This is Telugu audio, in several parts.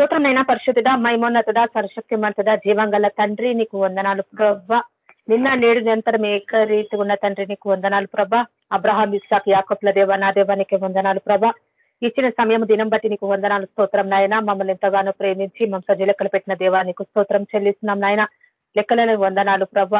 స్తోత్రమైనా పరిశుద్ధుడ మైమోన్నతుడ సరశక్తిమంతుడ జీవంగల తండ్రి నీకు వందనాలు ప్రభ. నిన్న నేడు నిరంతరం ఏకరీతి ఉన్న తండ్రి నీకు వందనాలు ప్రభ. అబ్రహాం ఇస్సాక్ యాకప్ల దేవ నా దేవానికి వందనాలు ప్రభ. ఇచ్చిన సమయం దినం బట్టి నీకు వందనాలు స్తోత్రం నాయన. మమ్మల్ని ఎంతగానో ప్రేమించి మమ్మ సజ లెక్కలు పెట్టిన దేవా నీకు స్తోత్రం చెల్లిస్తున్నాం నాయన. లెక్కలని వందనాలు ప్రభ.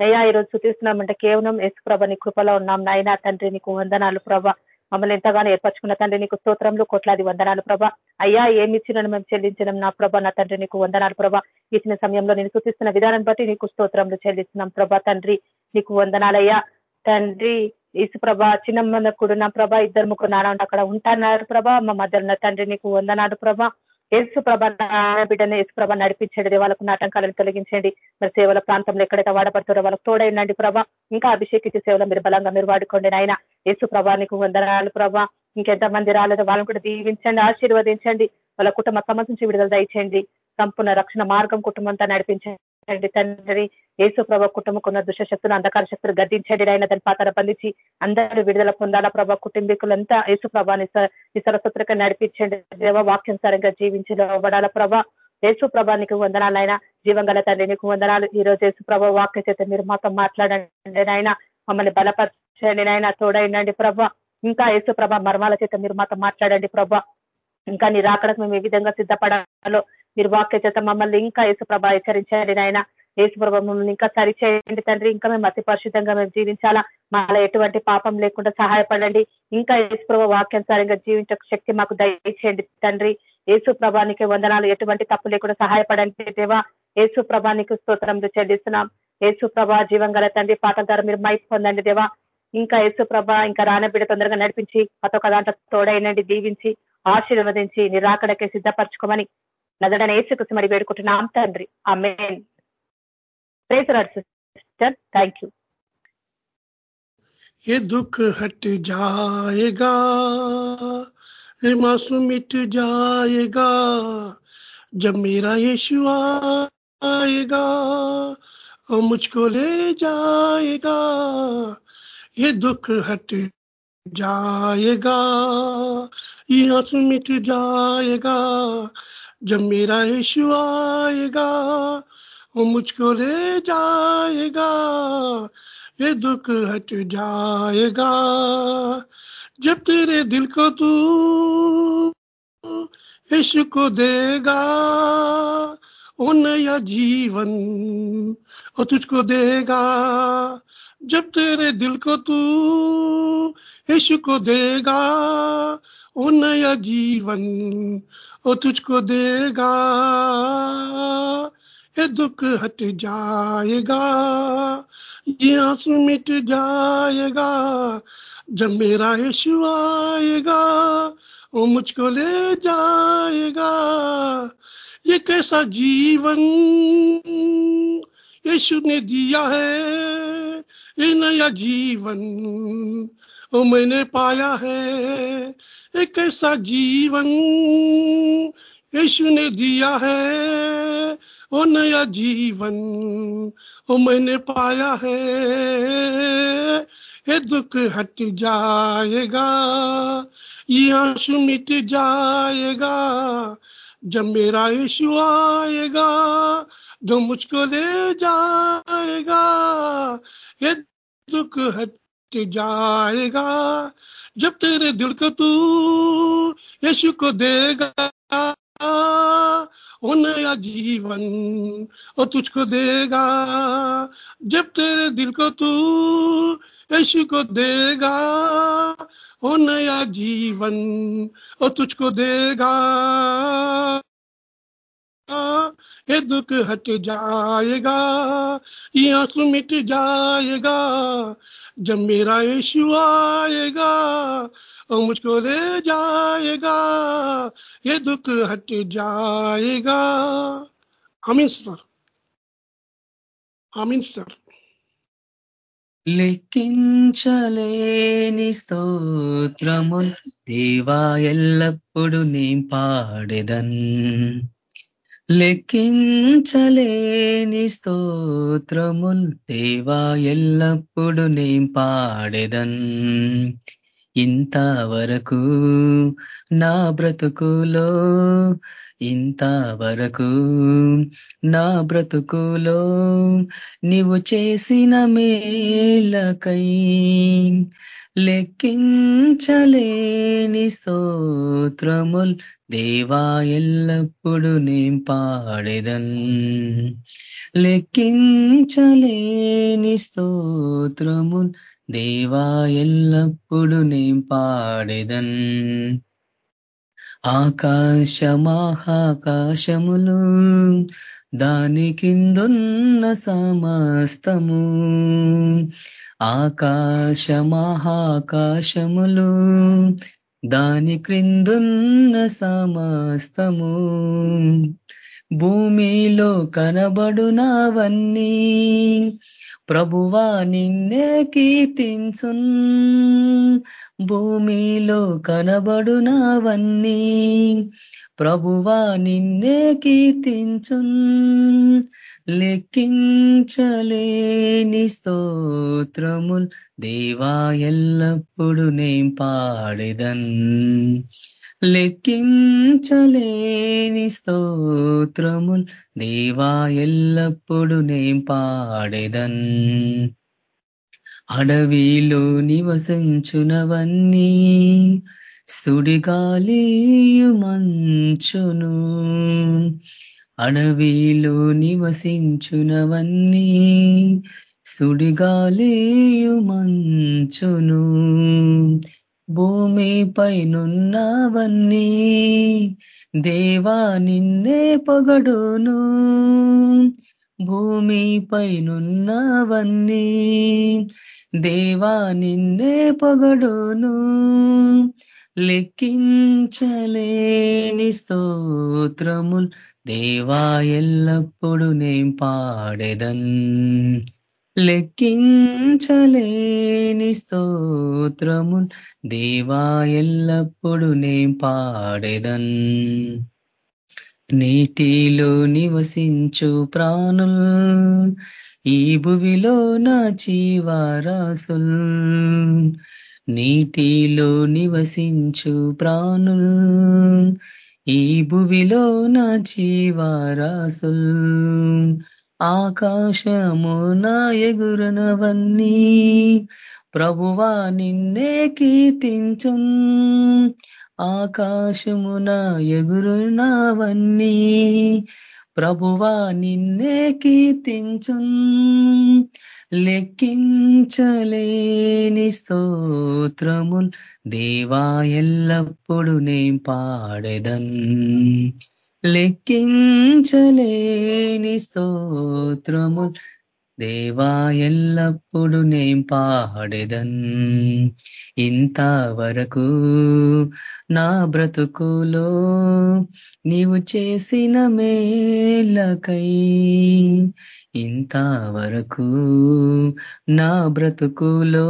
అయ్యా ఈరోజు చూపిస్తున్నామంటే కేవలం యేసు ప్రభ నీ కృపలో ఉన్నాం నాయన. తండ్రి నీకు వందనాలు ప్రభ. మమ్మల్ని ఎంతగానో ఏర్పరచుకున్న తండ్రి నీకు స్తోత్రంలో కోట్లాది వందనాలు ప్రభ. అయ్యా ఏమి ఇచ్చినను మేము చెల్లించడం నా ప్రభ నా తండ్రి నీకు వందనాలు ప్రభ. ఇచ్చిన సమయంలో నేను సూచిస్తున్న విధానం బట్టి నీకు స్తోత్రంలో చెల్లిస్తున్నాం ప్రభ తండ్రి. నీకు వందనాలయ్యా. తండ్రి ఇసు ప్రభ చిన్నమ్మన నా ప్రభ ఇద్దరు ముగ్గురు నాన్న అక్కడ ఉంటున్నారు ప్రభ. మా మధ్యలో తండ్రి నీకు వందనాడు ప్రభ. యేసు ప్రభ బిడ్డని యేసు ప్రభ నడిపించండి. వాళ్ళకు ఆటంకాలను తొలగించండి. మరి సేవల ప్రాంతంలో ఎక్కడైతే వాడబడుతారో వాళ్ళకి తోడైందండి ప్రభ. ఇంకా అభిషేకించి సేవలు మీరు బలంగా మీరు వాడుకోండి నాయన. యేసు ప్రభా నీకు వందనాలు ప్రభా. ఇంకెంత మంది వాళ్ళని కూడా దీవించండి ఆశీర్వదించండి. వాళ్ళ కుటుంబ సమస్య నుంచి విడుదల దయచేయండి. సంపూర్ణ రక్షణ మార్గం కుటుంబంతో నడిపించండి తండ్రి. యేసు ప్రభ కుటుంబకున్న దుష్టశక్తులు అంధకార శక్తులు గద్దించండి ఆయన దాని పాత్ర బంధించి అందరూ విడుదల పొందాల ప్రభ కుటుంబీకులంతా యేసు ప్రభాని సరస్వత్రిక నడిపించండి. దేవ వాక్యం సరిగ్గా జీవించి ప్రభ. యేసు ప్రభానికి వందనాలైనా జీవంగల తండ్రి నీకు వందనాలు. ఈ రోజు యేసు ప్రభ వాక్య చేత మీరు మాతో మాట్లాడండి నాయన. మమ్మల్ని బలపరచండి నాయన. తోడైనండి ప్రభ. ఇంకా యేసు ప్రభ మర్మాల చేత మీరు మాతో మాట్లాడండి ప్రభ. ఇంకా నీ రాకడకు మేము ఏ విధంగా సిద్ధపడాలో మీరు వాక్య చేత మమ్మల్ని ఇంకా యేసుప్రభ హెచ్చరించండి నాయన. యేసుప్రభ మమ్మల్ని ఇంకా సరిచేయండి తండ్రి. ఇంకా మేము అతి పరిశుద్ధంగా మేము జీవించాలా? మాలో ఎటువంటి పాపం లేకుండా సహాయపడండి. ఇంకా యేసుప్రభ వాక్యానుసారంగా జీవించే శక్తి మాకు దయచేయండి తండ్రి. యేసు ప్రభానికి వందనాలు. ఎటువంటి తప్పు లేకుండా సహాయపడండి దేవా. యేసు ప్రభానికి స్తోత్రం చెల్లిస్తున్నాం. యేసు జీవంగల తండ్రి పాటల ద్వారా మీరు మైపు పొందండి దేవా. ఇంకా యేసు ప్రభ ఇంకా రానబిడ్డ తొందరగా నడిపించి ఒక దాంట్లో తోడైనండి దీవించి ఆశీర్వదించి నిరాకడకే సిద్ధపరచుకోమని నదడని ఏసుకు మరి వేడుకుంటున్నాం తండ్రి. ఆ थैंक यू ये दुख हट जाएगा मासूम मिट जाएगा, जब मेरा यीशु आएगा, और मुझको ले जाएगा। ये दुख हट जाएगा ये आँसू मिट जाएगा, जब मेरा यीशु आएगा वो मुझको ले जाएगा, ये दुख हट जाएगा। जब तेरे दिल को तू यीशु को देगा, ओ नया जीवन वो तुझको देगा। जब तेरे दिल को तू यीशु को देगा, ओ नया जीवन वो तुझको देगा। ये दुख हट जाएगा, ये आँसू मिट जाएगा, जब मेरा यीशु आएगा, वो मुझको ले जाएगा। ये कैसा जीवन यीशु ने दिया है, ये नया जीवन वो मैंने पाया है। एक कैसा जीवन यीशु ने दिया है वो नया जीवन वो मैंने पाया है। ये दुख हट जाएगा, ये आँसू मिट जाएगा। जब मेरा यीशु आएगा, जो मुझको ले जाएगा, ये दुख हट जाएगा। जब तेरे दिल को तू यीशु को देगा वो नया जीवन वो तुझको देगा, जब तेरे दिल को तू यशु को देगा। वो नया जीवन वो तुझको देगा। ये दुख हट जाएगा ये आंसू मिट जाएगा जब मेरा यीशु आएगा और मुझको ले जाएगा ये दुख हट जाएगा आमीन सर आमीन सर లెక్కించలేని స్తోత్రముల్ దేవా ఎల్లప్పుడు నేను పాడెదన్ లెక్కించలేని స్తోత్రముల్ దేవా ఎల్లప్పుడు నేం పాడెదన్. ఇంతవరకు నా బ్రతుకులో ఇంతవరకు నా బ్రతుకులో నీవు చేసిన మేలకై లెక్కించలేని స్తోత్రముల్ దేవా ఎల్లప్పుడు నేం పాడేదన్. లెక్కించలేని స్తోత్రముల్ దేవా ఎల్లప్పుడు నేం పాడేదన్. ఆకాశమాహాకాశములు దాని కిందున్న సమస్తము ఆకాశమాహాకాశములు దాని క్రిందున్న సమస్తము. భూమిలో కనబడునవన్నీ ప్రభువా నిన్నే కీర్తించున్. భూమిలో కనబడునవన్నీ ప్రభువా నిన్నే కీర్తించున్. లెక్కించలేని స్తోత్రముల్ దేవా ఎల్లప్పుడు నేం పాడేదన్. లెక్కించలేని స్తోత్రముల్ దేవా ఎల్లప్పుడు నేం పాడేదన్. అడవిలో నివసించునవన్నీ సుడిగాలియు మంచును. అడవిలో నివసించునవన్నీ సుడిగాలియు మంచును. భూమి పైనున్నవన్నీ దేవా నిన్నే పొగడును. భూమి పైనున్నవన్నీ దేవా నిన్నే పొగడును. లెక్కించలేని స్తోత్రముల్ దేవా ఎల్లప్పుడు నేం పాడేదన్. లెక్కించలేని స్తోత్రముల్ దేవా ఎల్లప్పుడు నేం పాడేదన్. నీటిలో నివసించు ప్రాణుల్. ఈ భువిలో నా జీవారాసుల్ నీటిలో నివసించు ప్రాణుల్. ఈ భువిలో నా జీవారాసుల్ ఆకాశమున ఎగురునవన్నీ. ప్రభువా నిన్నే కీర్తించున్ ఆకాశమున ఎగురునవన్నీ. ప్రభువా నిన్నే కీర్తించున్ లెక్కించలేని స్తోత్రముల్ దేవా ఎల్లప్పుడు నేం పాడెదన్. లెక్కించలేని స్తోత్రముల్ దేవా ఎల్లప్పుడు నేం పాడెదన్. ఇంతవరకు నా బ్రతుకులో నీవు చేసిన మేలకై ఇంతవరకు నా బ్రతుకులో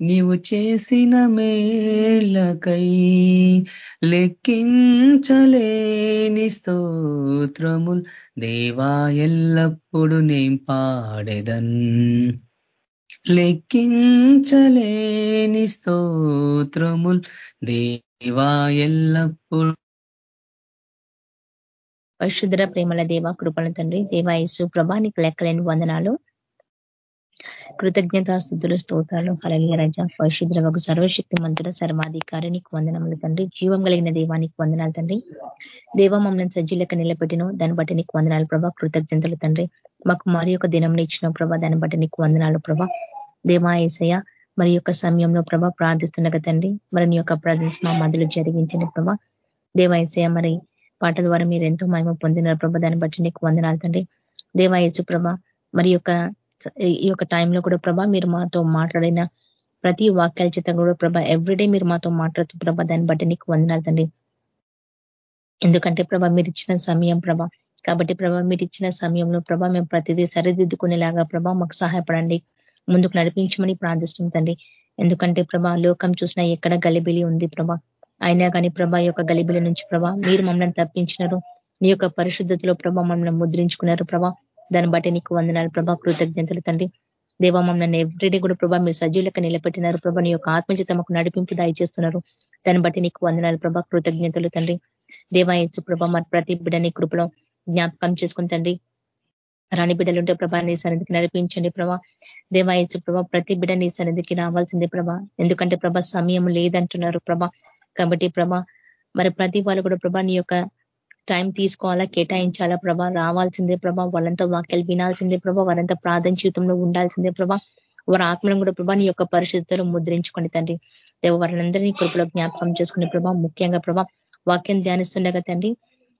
నీవు చేసిన మేలకై లెక్కించలేని స్తోత్రముల్ దేవా ఎల్లప్పుడు నేం పాడెదన్. లెక్కించలేని స్తోత్రముల్ దేవా ఎల్లప్పుడు పరిశుద్ర ప్రేమల దేవ కృపణ తండ్రి దేవాయసు ప్రభానికి లెక్కలేని వందనాలు. కృతజ్ఞతాస్థుతులు స్తోత్రాలు. కలలియ రజ. పరిశుద్ర ఒక సర్వశక్తి మంతుడ సర్వాధికారి నీకు వందనములు తండ్రి. జీవం కలిగిన దేవానికి వందనాలు తండ్రి. దేవ మమ్మల్ని సజ్జీలకు నిలబెట్టిన దాన్ని బట్టి నీకు వందనాలు ప్రభా. కృతజ్ఞతలు తండ్రి. మాకు మరి యొక్క దినం ఇచ్చిన ప్రభా. దాన్ని బట్టి నీకు వందనాలు ప్రభా. దేవా మరి యొక్క సమయంలో ప్రభా ప్రార్థిస్తుండగా తండ్రి మరి నీ యొక్క ప్రార్థన మా మధ్యలో జరిగించిన ప్రభా. దేవాయసయ మరి పాట ద్వారా మీరు ఎంతో మహిమ పొందినారు. ప్రభా దాన్ని బట్టి నీకు వందనాలు తండ్రి. దేవాయసు ప్రభ మరి యొక్క ఈ యొక్క టైంలో కూడా ప్రభా మీరు మాతో మాట్లాడిన ప్రతి వాక్యాల చిత్రం కూడా ప్రభా ఎవ్రీడే మీరు మాతో మాట్లాడుతూ ప్రభా దాన్ని బట్టి నీకు వందనాలు తండ్రి. ఎందుకంటే ప్రభా మీరు ఇచ్చిన సమయం ప్రభా కాబట్టి ప్రభ మీరు ఇచ్చిన సమయంలో ప్రభ మేము ప్రతిదీ సరిదిద్దుకునేలాగా ప్రభ మాకు సహాయపడండి. ముందుకు నడిపించమని ప్రార్థిస్తుంది తండ్రి. ఎందుకంటే ప్రభా లోకం చూసినా ఎక్కడ గలిబిలి ఉంది ప్రభా. అయినా కానీ ప్రభా యొక్క గలిబిల నుంచి ప్రభా మీరు మమ్మల్ని తప్పించినారు. నీ యొక్క పరిశుద్ధతలో ప్రభా మమ్మల్ని ముద్రించుకున్నారు ప్రభా. దాన్ని బట్టి నీకు వందనాలు ప్రభా కృతజ్ఞతలు తండ్రి. దేవా మమ్మల్ని ఎవ్రీడే కూడా ప్రభా మీరు సజీవులకు నిలబెట్టినారు ప్రభా నీ యొక్క ఆత్మచేత మాకు నడిపింపు దయచేస్తున్నారు. దాన్ని బట్టి నీకు వందనాలు ప్రభా కృతజ్ఞతలు తండ్రి. దేవాయచు ప్రభా మరి ప్రతి బిడ్డని కృపలో జ్ఞాపకం చేసుకుని తండ్రి. రాణి బిడ్డలు ఉంటే ప్రభా నీ సన్నిధికి నడిపించండి ప్రభా. దేవాయచు ప్రభా ప్రతి బిడ్డ నీ సన్నిధికి రావాల్సిందే ప్రభా. ఎందుకంటే ప్రభా సమయం లేదంటున్నారు ప్రభా. కాబట్టి ప్రభా మరి ప్రతి వాళ్ళు కూడా ప్రభా నీ యొక్క టైం తీసుకోవాలా కేటాయించాలా ప్రభా? రావాల్సిందే ప్రభా వాళ్ళంతా వాక్యాలు వినాల్సిందే ప్రభా వారంతా ప్రార్థన జీవితంలో ఉండాల్సిందే ప్రభా. వారి ఆత్మలను కూడా ప్రభా నీ యొక్క పరిశుద్ధతలు ముద్రించుకొని తండ్రి. దేవ వారినందరినీ కృపలో జ్ఞాపకం చేసుకునే ప్రభా ముఖ్యంగా ప్రభా వాక్యం ధ్యానిస్తుండగా తండ్రి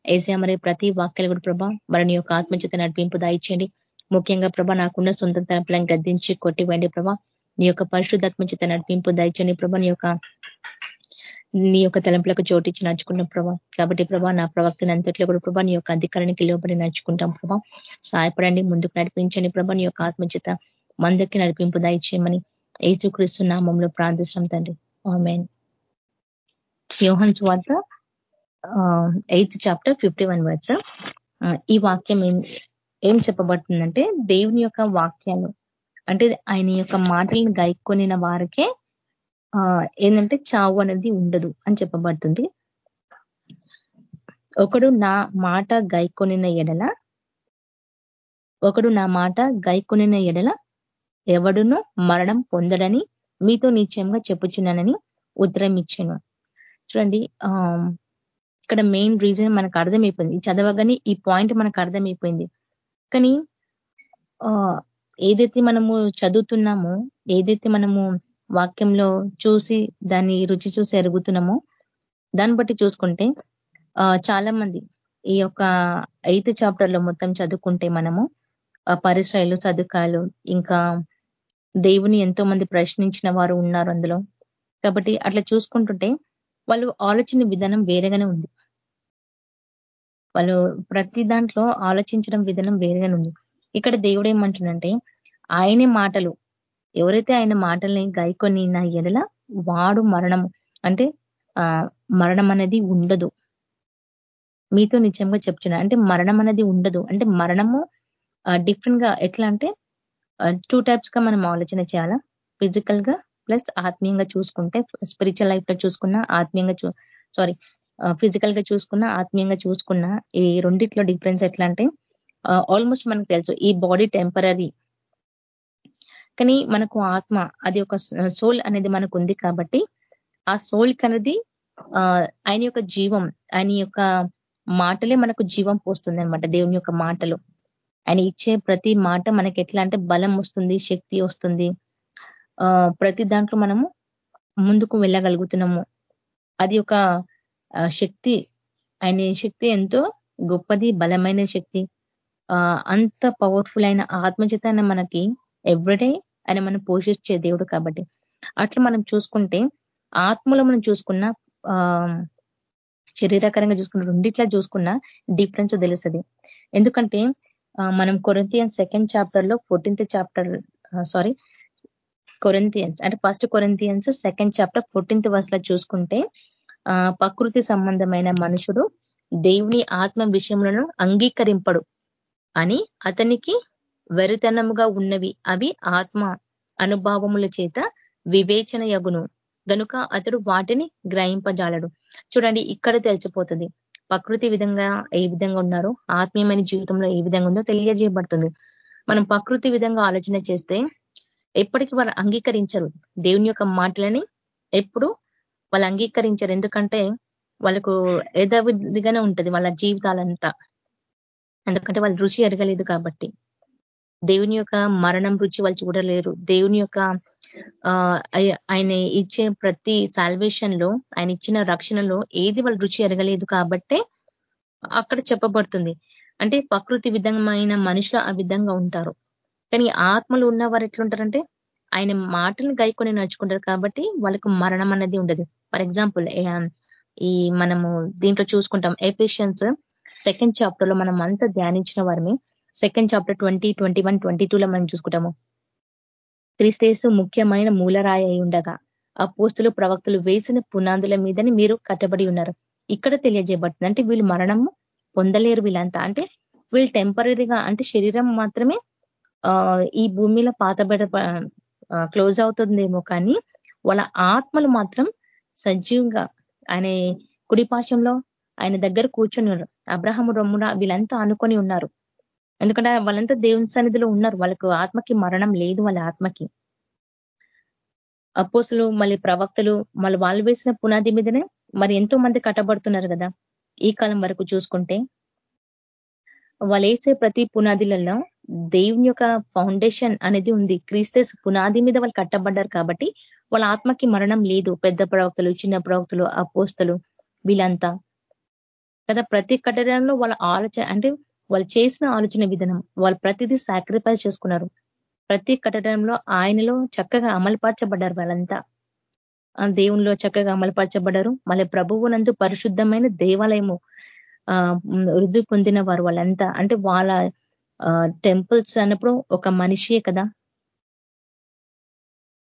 ఏసే మరి ప్రతి వాక్యాలు కూడా ప్రభా మరి యొక్క ఆత్మచేత నడిపింపు దాయిచ్చేయండి. ముఖ్యంగా ప్రభా నాకున్న సొంత తరపులను గద్దించి కొట్టివ్వండి ప్రభా. నీ యొక్క పరిశుద్ధాత్మచేత నడిపింపు దాయిచ్చండి ప్రభా నీ యొక్క నీ యొక్క తలంపులకు చోటించి నడుచుకున్న ప్రభా. కాబట్టి ప్రభా నా ప్రవక్తని అంతట్లో కూడా ప్రభా నీ యొక్క అధికారానికి లోబడి నడుచుకుంటాం ప్రభా. సహాయపడండి ముందుకు నడిపించండి ప్రభా నీ యొక్క ఆత్మచేత మందకి నడిపింపు దయచేయమని ఏసుక్రీస్తు నామంలో ప్రార్థిస్తాం తండ్రి. ఆమెన్. యోహన్ వార్త eighth chapter fifty one words. ఈ వాక్యం ఏం చెప్పబడుతుందంటే దేవుని యొక్క వాక్యాలు అంటే ఆయన యొక్క మాటలను గాయకొనిన వారికే ఏంటంటే చావు అనేది ఉండదు అని చెప్పబడుతుంది. ఒకడు నా మాట గైకొనిన ఎడల ఒకడు నా మాట గైకొనిన ఎడల ఎవడును మరణం పొందడని మీతో నిశ్చయంగా చెప్పుచున్నానని ఉత్తరం ఇచ్చాను. చూడండి ఇక్కడ మెయిన్ రీజన్ మనకు అర్థమైపోయింది. చదవగానే ఈ పాయింట్ మనకు అర్థమైపోయింది. కానీ ఏదైతే మనము చదువుతున్నామో ఏదైతే మనము వాక్యంలో చూసి దాన్ని రుచి చూసి ఎరుగుతున్నామో. దాన్ని బట్టి చూసుకుంటే చాలా మంది ఈ యొక్క ఎయిత్ చాప్టర్లో మొత్తం చదువుకుంటే మనము పరిశ్రయలు చదువుకాలు ఇంకా దేవుని ఎంతో మంది ప్రశ్నించిన వారు ఉన్నారు అందులో. కాబట్టి అట్లా చూసుకుంటుంటే వాళ్ళు ఆలోచన విధానం వేరేగానే ఉంది. వాళ్ళు ప్రతి దాంట్లో ఆలోచించడం విధానం వేరేగానే ఉంది. ఇక్కడ దేవుడు ఏమంటుందంటే ఆయనే మాటలు ఎవరైతే ఆయన మాటల్ని గాయకొని నా ఎడల వాడు మరణము అంటే ఆ మరణం అనేది ఉండదు. మీతో నిజంగా చెప్తున్నా అంటే మరణం అనేది ఉండదు. అంటే మరణము డిఫరెంట్గా ఎట్లా అంటే టూ టైప్స్గా మనం ఆలోచన చేయాలా? ఫిజికల్గా ప్లస్ ఆత్మీయంగా చూసుకుంటే స్పిరిచువల్ లైఫ్లో చూసుకున్నా ఆత్మీయంగా సారీ ఫిజికల్గా చూసుకున్నా ఆత్మీయంగా చూసుకున్నా ఈ రెండిట్లో డిఫరెన్స్ ఎట్లా అంటే ఆల్మోస్ట్ మనకు తెలుసు ఈ బాడీ టెంపరీ కానీ మనకు ఆత్మ అది ఒక సోల్ అనేది మనకు ఉంది కాబట్టి ఆ సోల్ కనేది ఆయన యొక్క జీవం ఆయన యొక్క మాటలే మనకు జీవం పోస్తుంది అనమాట దేవుని యొక్క మాటలు. ఆయన ఇచ్చే ప్రతి మాట మనకి ఎట్లా అంటే బలం వస్తుంది శక్తి వస్తుంది. ప్రతి దాంట్లో మనము ముందుకు వెళ్ళగలుగుతున్నాము. అది ఒక శక్తి. ఆయన శక్తి ఎంతో గొప్పది బలమైన శక్తి. అంత పవర్ఫుల్ అయిన ఆత్మచితాన్ని మనకి ఎవ్రీడే ఆయన మనం పోషించే దేవుడు కాబట్టి. అట్లా మనం చూసుకుంటే ఆత్మలో మనం చూసుకున్న శరీరకరంగా చూసుకున్న రెండిట్లా చూసుకున్న డిఫరెన్స్ తెలుస్తుంది. ఎందుకంటే మనం కొరంతియన్ సెకండ్ చాప్టర్లో ఫోర్టీన్త్ చాప్టర్ సారీ కొరంతియన్స్ అంటే first Corinthians second chapter fourteenth వర్స్లో చూసుకుంటే ప్రకృతి సంబంధమైన మనుషుడు దేవుని ఆత్మ విషయంలో అంగీకరింపడు అని అతనికి వెరితనముగా ఉన్నవి. అవి ఆత్మ అనుభావముల చేత వివేచన యగును గనుక అతడు వాటిని గ్రహింపజాలడు. చూడండి ఇక్కడ తెలిసిపోతుంది ప్రకృతి విధంగా ఏ విధంగా ఉన్నారో ఆత్మీయమైన జీవితంలో ఏ విధంగా ఉందో తెలియజేయబడుతుంది. మనం ప్రకృతి విధంగా ఆలోచన చేస్తే ఎప్పటికీ వాళ్ళు అంగీకరించరు. దేవుని యొక్క మాటలని ఎప్పుడు వాళ్ళు అంగీకరించరు. ఎందుకంటే వాళ్ళకు ఎదవదిగానే ఉంటుంది వాళ్ళ జీవితాలంతా. ఎందుకంటే వాళ్ళు రుచి ఎరగలేదు కాబట్టి. దేవుని యొక్క మరణం రుచి వాళ్ళు చూడలేరు. దేవుని యొక్క ఆయన ఇచ్చే ప్రతి సాల్వేషన్లో ఆయన ఇచ్చిన రక్షణలో ఏది వాళ్ళు రుచి ఎరగలేదు కాబట్టే అక్కడ చెప్పబడుతుంది. అంటే ప్రకృతి విధమైన మనుషులు ఆ విధంగా ఉంటారు. కానీ ఆత్మలు ఉన్నవారు ఎట్లుంటారంటే ఆయన మాటలు గైకొని నడుచుకుంటారు కాబట్టి వాళ్ళకు మరణం అనేది ఉండదు. ఫర్ ఎగ్జాంపుల్ ఈ మనము దీంట్లో చూసుకుంటాం ఎఫిషియన్స్ సెకండ్ చాప్టర్లో మనం అంతా ధ్యానించిన వారిని second chapter twenty twenty one twenty లో మనం చూసుకుంటాము. క్రిస్తేసు ముఖ్యమైన మూలరాయి అయి ఉండగా ఆ పోస్తులు ప్రవక్తులు వేసిన పునాదుల మీదని మీరు కట్టబడి ఉన్నారు. ఇక్కడ తెలియజేయబడుతుంది. అంటే వీళ్ళు మరణము పొందలేరు వీళ్ళంతా. అంటే వీళ్ళు టెంపరీగా అంటే శరీరం మాత్రమే ఈ భూమిలో పాతబెడ క్లోజ్ అవుతుందేమో కానీ వాళ్ళ ఆత్మలు మాత్రం సజీవంగా ఆయన కుడిపాశంలో ఆయన దగ్గర కూర్చొని అబ్రహం రొమ్మున వీళ్ళంతా అనుకొని ఉన్నారు. ఎందుకంటే వాళ్ళంతా దేవుని సన్నిధిలో ఉన్నారు. వాళ్ళకు ఆత్మకి మరణం లేదు వాళ్ళ ఆత్మకి. అపోసులు మళ్ళీ ప్రవక్తలు మళ్ళీ వాళ్ళు వేసిన పునాది మీదనే మరి ఎంతో మంది కట్టబడుతున్నారు కదా. ఈ కాలం వరకు చూసుకుంటే వాళ్ళు వేసే ప్రతి పునాదిలలో దేవుని యొక్క ఫౌండేషన్ అనేది ఉంది. క్రీస్తస్ పునాది మీద వాళ్ళు కట్టబడ్డారు కాబట్టి వాళ్ళ ఆత్మకి మరణం లేదు. పెద్ద ప్రవక్తలు చిన్న ప్రవక్తలు అపోస్తలు వీళ్ళంతా. కదా ప్రతి కట్టడంలో వాళ్ళ ఆలోచన అంటే వాళ్ళు చేసిన ఆలోచన విధానం వాళ్ళు ప్రతిదీ సాక్రిఫైస్ చేసుకున్నారు. ప్రతి కట్టడంలో ఆయనలో చక్కగా అమలుపరచబడ్డారు వాళ్ళంతా. దేవునిలో చక్కగా అమలుపరచబడ్డారు. మళ్ళీ ప్రభువునందు పరిశుద్ధమైన దేవాలయము వృద్ధి పొందిన వారు వాళ్ళంతా. అంటే వాళ్ళ టెంపుల్స్ అన్నప్పుడు ఒక మనిషియే కదా.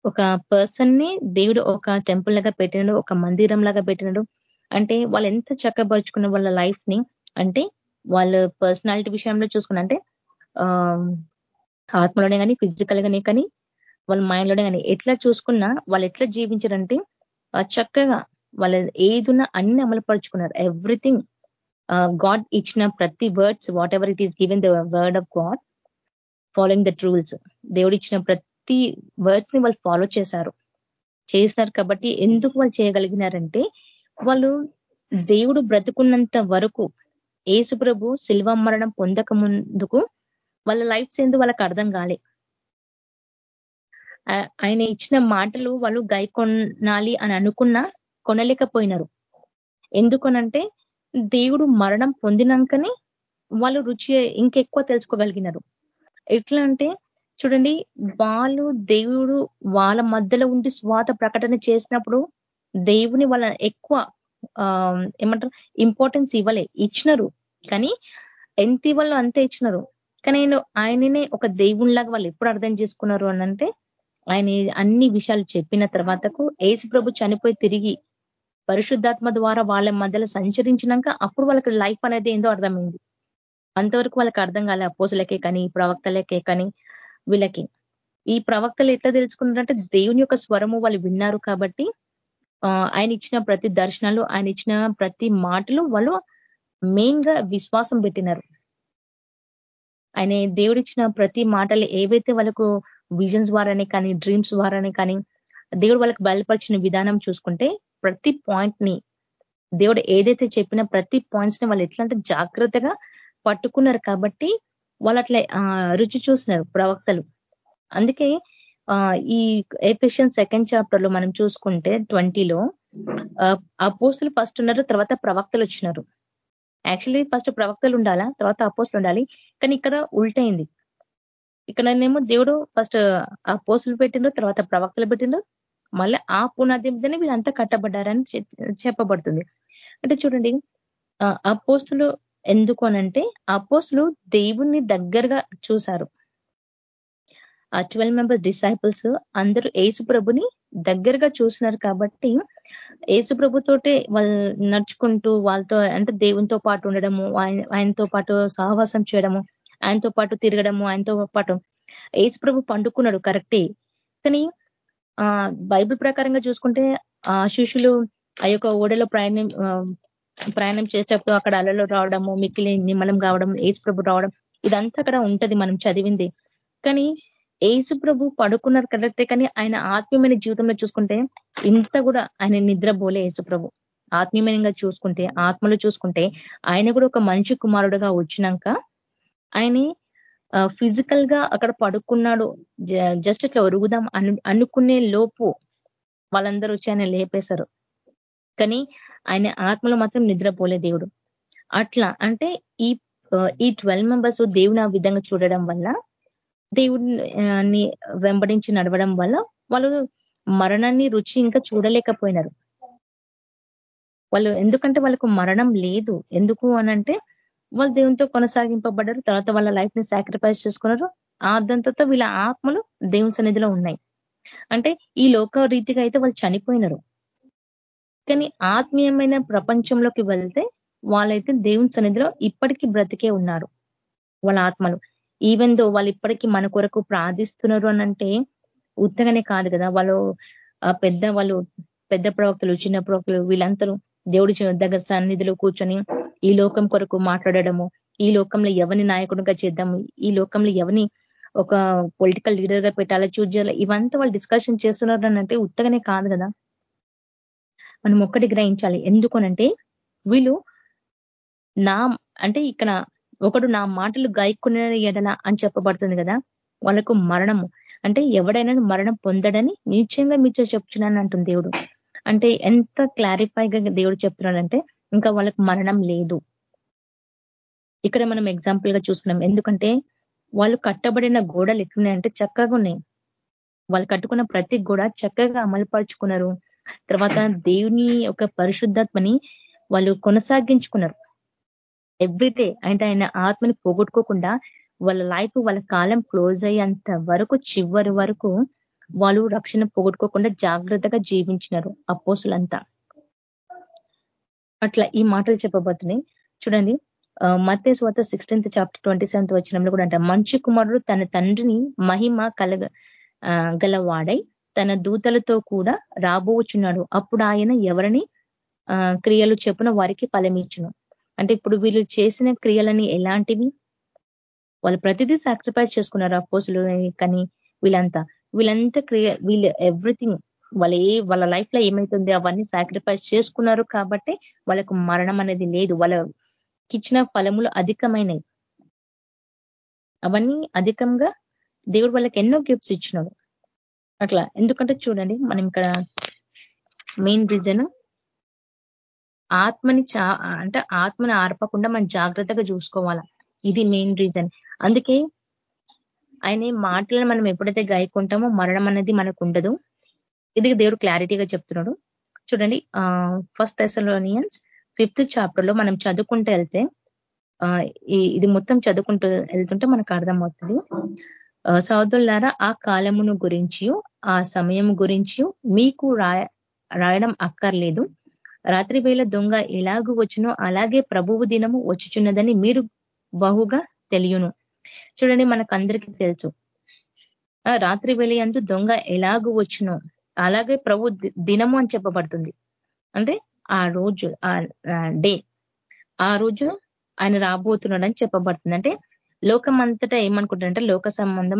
ఒక పర్సన్ని దేవుడు ఒక టెంపుల్ లాగా పెట్టినాడు ఒక మందిరం లాగా పెట్టినాడు. అంటే వాళ్ళు ఎంత చక్కబరుచుకున్న వాళ్ళ లైఫ్ని అంటే వాళ్ళ పర్సనాలిటీ విషయంలో చూసుకున్న అంటే ఆత్మలోనే కానీ ఫిజికల్ గానే కానీ వాళ్ళ మైండ్లోనే కానీ ఎట్లా చూసుకున్నా వాళ్ళు ఎట్లా జీవించారంటే చక్కగా వాళ్ళ ఏదున్నా అన్ని అమలుపరుచుకున్నారు. ఎవ్రీథింగ్ గాడ్ ఇచ్చిన ప్రతి words whatever it is given the word of God following the rules దేవుడు ఇచ్చిన ప్రతి వర్డ్స్ని వాళ్ళు ఫాలో చేశారు. చేసినారు కాబట్టి ఎందుకు వాళ్ళు చేయగలిగినారంటే వాళ్ళు దేవుడు బ్రతుకున్నంత వరకు ఏసు ప్రభు శిల్వ మరణం పొందక ముందుకు వాళ్ళ లైఫ్స్ సేందు వాళ్ళకి అర్థం కాలే. ఆయన ఇచ్చిన మాటలు వాళ్ళు గై కొనాలి అని అనుకున్నా కొనలేకపోయినారు. ఎందుకనంటే దేవుడు మరణం పొందినాకనే వాళ్ళు రుచి ఇంకెక్కువ తెలుసుకోగలిగినారు. ఎట్లా అంటే చూడండి వాళ్ళు దేవుడు వాళ్ళ మధ్యలో ఉండి స్వాత ప్రకటన చేసినప్పుడు దేవుని వాళ్ళ ఎక్కువ ఏమంటారు? ఇంపార్టెన్స్ ఇవ్వలే ఇచ్చినారు. కానీ ఎంత ఇవ్వాలో అంతే ఇచ్చినారు. కానీ నేను ఆయననే ఒక దేవునిలాగా వాళ్ళు ఎప్పుడు అర్థం చేసుకున్నారు అనంటే ఆయన అన్ని విషయాలు చెప్పిన తర్వాతకు ఏసు ప్రభు చనిపోయి తిరిగి పరిశుద్ధాత్మ ద్వారా వాళ్ళ మధ్యలో సంచరించినాక అప్పుడు వాళ్ళకి లైఫ్ అనేది ఏందో అర్థమైంది. అంతవరకు వాళ్ళకి అర్థం కాలే అపోసులకే కానీ ప్రవక్తలకే కానీ వీళ్ళకి. ఈ ప్రవక్తలు ఎట్లా తెలుసుకున్నారంటే దేవుని యొక్క స్వరము వాళ్ళు విన్నారు కాబట్టి ఆయన ఇచ్చిన ప్రతి దర్శనాలు ఆయన ఇచ్చిన ప్రతి మాటలు వాళ్ళు మెయిన్గా విశ్వాసం పెట్టినారు. ఆయన దేవుడిచ్చిన ప్రతి మాటలు ఏవైతే వాళ్ళకు విజన్స్ ద్వారానే కానీ డ్రీమ్స్ ద్వారానే కానీ దేవుడు వాళ్ళకి బయలుపరిచిన విధానం చూసుకుంటే ప్రతి పాయింట్ని దేవుడు ఏదైతే చెప్పిన ప్రతి పాయింట్స్ని వాళ్ళు ఎట్లా అంటే జాగ్రత్తగా పట్టుకున్నారు కాబట్టి వాళ్ళు అట్లా రుచి చూసినారు ప్రవక్తలు. అందుకే ఈ ఏపిషియన్ సెకండ్ చాప్టర్లో మనం చూసుకుంటే ట్వంటీలో అపోస్తులు ఫస్ట్ ఉన్నారు తర్వాత ప్రవక్తలు వచ్చినారు. యాక్చువల్లీ ఫస్ట్ ప్రవక్తలు ఉండాలా తర్వాత అపోస్తులు ఉండాలి. కానీ ఇక్కడ ఉల్టైంది ఇక్కడనేమో దేవుడు ఫస్ట్ అపోస్తులు పెట్టిండ్రు తర్వాత ప్రవక్తలు పెట్టిండ్రు. మళ్ళీ ఆ పునాది మీదనే వీళ్ళంతా కట్టబడ్డారని చెప్పబడుతుంది. అంటే చూడండి అపోస్తులు ఎందుకు అనంటే అపోస్తులు దేవుణ్ణి దగ్గరగా చూశారు. ఆ ట్వెల్వ్ మెంబర్స్ డిసైపుల్స్ అందరూ ఏసు ప్రభుని దగ్గరగా చూసినారు కాబట్టి ఏసు ప్రభుతోటే వాళ్ళు నడుచుకుంటూ వాళ్ళతో అంటే దేవునితో పాటు ఉండడము ఆయనతో పాటు సహవాసం చేయడము ఆయనతో పాటు తిరగడము ఆయనతో పాటు ఏసు ప్రభు పండుకున్నాడు కరెక్టే. కానీ ఆ బైబిల్ ప్రకారంగా చూసుకుంటే ఆ శిష్యులు ఆ యొక్క ఓడలో ప్రయాణం ప్రయాణం చేసేటప్పుడు అక్కడ అలలో రావడము మిక్కిలి నిమ్మలం కావడం ఏసు ప్రభు రావడం ఇదంతా అక్కడ ఉంటది మనం చదివింది. కానీ ఏసు ప్రభు పడుకున్నారు కరెక్టే కానీ ఆయన ఆత్మీయమైన జీవితంలో చూసుకుంటే ఇంత కూడా ఆయన నిద్రపోలే ఏసు ప్రభు. ఆత్మీయమైనగా చూసుకుంటే ఆత్మలో చూసుకుంటే ఆయన కూడా ఒక మనిషి కుమారుడుగా వచ్చినాక ఆయన ఫిజికల్గా అక్కడ పడుకున్నాడు. జస్ట్ ఇట్లా ఒరుగుదాం అను అనుకునే లోపు వాళ్ళందరూ వచ్చి ఆయన లేపేశారు. కానీ ఆయన ఆత్మలో మాత్రం నిద్రపోలే దేవుడు. అట్లా అంటే ఈ ఈ ట్వెల్వ్ మెంబర్స్ దేవుని ఆ విధంగా చూడడం వల్ల దేవుడిని వెంబడించి నడవడం వల్ల వాళ్ళు మరణాన్ని రుచి ఇంకా చూడలేకపోయినారు. వాళ్ళు ఎందుకంటే వాళ్ళకు మరణం లేదు. ఎందుకు అనంటే వాళ్ళు దేవునితో కొనసాగింపబడ్డారు. తర్వాత వాళ్ళ లైఫ్ని సాక్రిఫైస్ చేసుకున్నారు. ఆ వీళ్ళ ఆత్మలు దేవుని సన్నిధిలో ఉన్నాయి. అంటే ఈ లోక రీతిగా అయితే వాళ్ళు చనిపోయినారు. కానీ ఆత్మీయమైన ప్రపంచంలోకి వెళ్తే వాళ్ళైతే దేవుని సన్నిధిలో ఇప్పటికీ బ్రతికే ఉన్నారు. వాళ్ళ ఆత్మలు. ఈవెన్ దో వాళ్ళు ఇప్పటికీ మన కొరకు ప్రార్థిస్తున్నారు అనంటే ఉత్తగానే కాదు కదా. వాళ్ళు పెద్ద వాళ్ళు పెద్ద ప్రవక్తలు చిన్న ప్రవక్తలు వీళ్ళందరూ దేవుడి దగ్గర సన్నిధిలో కూర్చొని ఈ లోకం కొరకు మాట్లాడడము ఈ లోకంలో ఎవరిని నాయకుడిగా చేద్దాము ఈ లోకంలో ఎవరిని ఒక పొలిటికల్ లీడర్గా పెట్టాలా చూజ్ చేయాలి ఇవంతా వాళ్ళు డిస్కషన్ చేస్తున్నారు అంటే ఉత్తగానే కాదు కదా. మనం ఒక్కటి గ్రహించాలి. ఎందుకనంటే వీళ్ళు నా అంటే ఇక్కడ ఒకడు నా మాటలు గాయకునే ఎడల అని చెప్పబడుతుంది కదా వాళ్ళకు మరణము. అంటే ఎవడైనా మరణం పొందడని నిశ్చయంగా మీతో చెప్తున్నాను అంటుంది దేవుడు. అంటే ఎంత క్లారిఫైగా దేవుడు చెప్తున్నాడంటే ఇంకా వాళ్ళకు మరణం లేదు. ఇక్కడ మనం ఎగ్జాంపుల్గా చూసుకున్నాం. ఎందుకంటే వాళ్ళు కట్టబడిన గోడలు ఎట్లున్నాయంటే చక్కగా ఉన్నాయి. వాళ్ళు కట్టుకున్న ప్రతి గోడ చక్కగా అమలుపరుచుకున్నారు. తర్వాత దేవుని యొక్క పరిశుద్ధాత్మని వాళ్ళు కొనసాగించుకున్నారు. ఎవ్రీడే అంటే ఆయన ఆత్మని పోగొట్టుకోకుండా వాళ్ళ లైఫ్ వాళ్ళ కాలం క్లోజ్ అయ్యేంత వరకు చివరి వరకు వాళ్ళు రక్షణ పోగొట్టుకోకుండా జాగ్రత్తగా జీవించినారు అపోసులంతా. అట్లా ఈ మాటలు చెప్పబోతున్నాయి చూడండి మత్తే స్వాత సిక్స్టీన్త్ చాప్టర్ ట్వంటీ సెవెంత్ వచ్చినంలో కూడా అంట మంచి కుమారుడు తన తండ్రిని మహిమ కలగ గలవాడై తన దూతలతో కూడా రాబోచున్నాడు. అప్పుడు ఆయన ఎవరిని క్రియలు చెప్పున వారికి ఫలమిచ్చును. అంటే ఇప్పుడు వీళ్ళు చేసిన క్రియలని ఎలాంటివి? వాళ్ళు ప్రతిదీ సాక్రిఫైస్ చేసుకున్నారు అపోజులు కానీ వీళ్ళంతా? వీళ్ళంతా క్రియ వీళ్ళు ఎవ్రీథింగ్ వాళ్ళ ఏ వాళ్ళ లైఫ్లో ఏమవుతుంది అవన్నీ సాక్రిఫైస్ చేసుకున్నారు కాబట్టి వాళ్ళకు మరణం అనేది లేదు. వాళ్ళకి ఇచ్చిన ఫలములు అధికమైనవి. అవన్నీ అధికంగా దేవుడు వాళ్ళకి ఎన్నో గిఫ్ట్స్ ఇచ్చినాడు. అట్లా. ఎందుకంటే చూడండి మనం ఇక్కడ మెయిన్ రీజన్ ఆత్మని చా అంటే ఆత్మని ఆర్పకుండా మనం జాగ్రత్తగా చూసుకోవాలా. ఇది మెయిన్ రీజన్ అందుకే ఆయన మాటలను మనం ఎప్పుడైతే గాయకుంటామో మరణం అనేది మనకు ఉండదు ఇది దేవుడు క్లారిటీగా చెప్తున్నాడు. చూడండి ఫస్ట్ థెసలోనియన్స్ ఫిఫ్త్ చాప్టర్లో మనం చదువుకుంటూ వెళ్తే ఇది మొత్తం చదువుకుంటూ వెళ్తుంటే మనకు అర్థమవుతుంది. సోదరులారా ఆ కాలమును గురించి ఆ సమయం గురించి మీకు రాయడం అక్కర్లేదు. రాత్రి వేళ దొంగ ఎలాగు వచ్చునో అలాగే ప్రభువు దినము వచ్చుచున్నదని మీరు బహుగా తెలియను. చూడండి మనకు తెలుసు. రాత్రి వేళ అందు దొంగ ఎలాగు వచ్చునో అలాగే ప్రభు దినము అని చెప్పబడుతుంది. అంటే ఆ రోజు ఆ డే ఆ రోజు ఆయన రాబోతున్నాడని చెప్పబడుతుంది. అంటే లోకం అంతటా ఏమనుకుంటారంటే లోక సంబంధం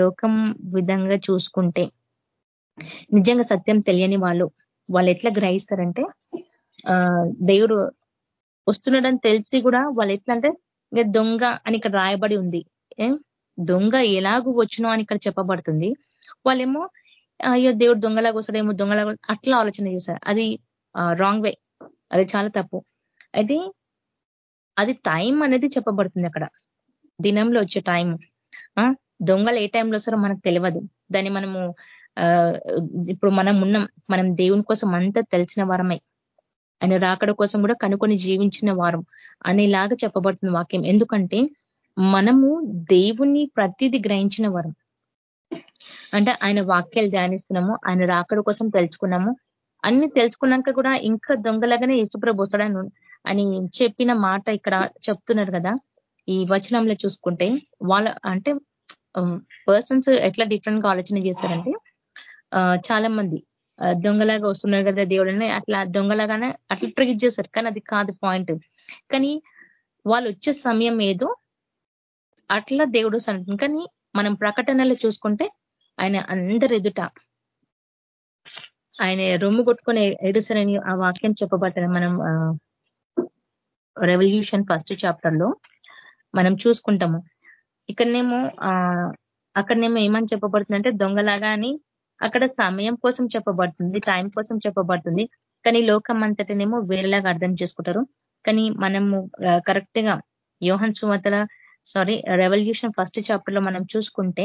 లోకం విధంగా చూసుకుంటే నిజంగా సత్యం తెలియని వాళ్ళు వాళ్ళు ఎట్లా గ్రహిస్తారంటే ఆ దేవుడు వస్తున్నాడని తెలిసి కూడా వాళ్ళు ఎట్లా అంటే ఇంకా దొంగ అని ఇక్కడ రాయబడి ఉంది. దొంగ ఎలాగూ వచ్చునో అని ఇక్కడ చెప్పబడుతుంది. వాళ్ళేమో అయ్యో దేవుడు దొంగలాగా వస్తాడేమో దొంగలాగా అట్లా ఆలోచన చేశారు. అది రాంగ్ వే అది చాలా తప్పు. అయితే అది టైం అనేది చెప్పబడుతుంది అక్కడ. దినంలో వచ్చే టైం దొంగలు ఏ టైంలో వస్తారో మనకు తెలియదు. దాన్ని మనము ఇప్పుడు మనం ఉన్నాం మనం దేవుని కోసం అంతా తెలిసిన వారమై. ఆయన రాకడ కోసం కూడా కనుకొని జీవించిన వారం అనేలాగా చెప్పబడుతుంది వాక్యం. ఎందుకంటే మనము దేవుని ప్రతిది గ్రహించిన వరం. అంటే ఆయన వాక్యాలు ధ్యానిస్తున్నాము ఆయన రాకడ కోసం తెలుసుకున్నాము. అన్ని తెలుసుకున్నాక కూడా ఇంకా దొంగలాగానే యేసుప్రభోస్తాడని అని చెప్పిన మాట ఇక్కడ చెప్తున్నారు కదా. ఈ వచనంలో చూసుకుంటే వాళ్ళ అంటే పర్సన్స్ ఎట్లా డిఫరెంట్గా ఆలోచన చేశారంటే చాలా మంది దొంగలాగా వస్తున్నారు కదా దేవుడని అట్లా దొంగలాగానే అట్లా ట్రీట్ చేస్తారు కానీ అది కాదు పాయింట్. కానీ వాళ్ళు వచ్చే సమయం ఏదో అట్లా దేవుడు సంతం కానీ మనం ప్రకటనలు చూసుకుంటే ఆయన అందరి ఎదుట ఆయన రొమ్ము కొట్టుకొని ఎడుసరని ఆ వాక్యం చెప్పబడ్డ మనం రెవల్యూషన్ ఫస్ట్ చాప్టర్లో మనం చూసుకుంటాము. ఇక్కడనేమో అక్కడనేమో ఏమని చెప్పబడుతుందంటే దొంగలాగా అని అక్కడ సమయం కోసం చెప్పబడుతుంది టైం కోసం చెప్పబడుతుంది. కానీ లోకం అంతటినేమో వేరేలాగా అర్థం చేసుకుంటారు. కానీ మనము కరెక్ట్గా యోహన్ సుమతల సారీ రెవల్యూషన్ ఫస్ట్ చాప్టర్లో మనం చూసుకుంటే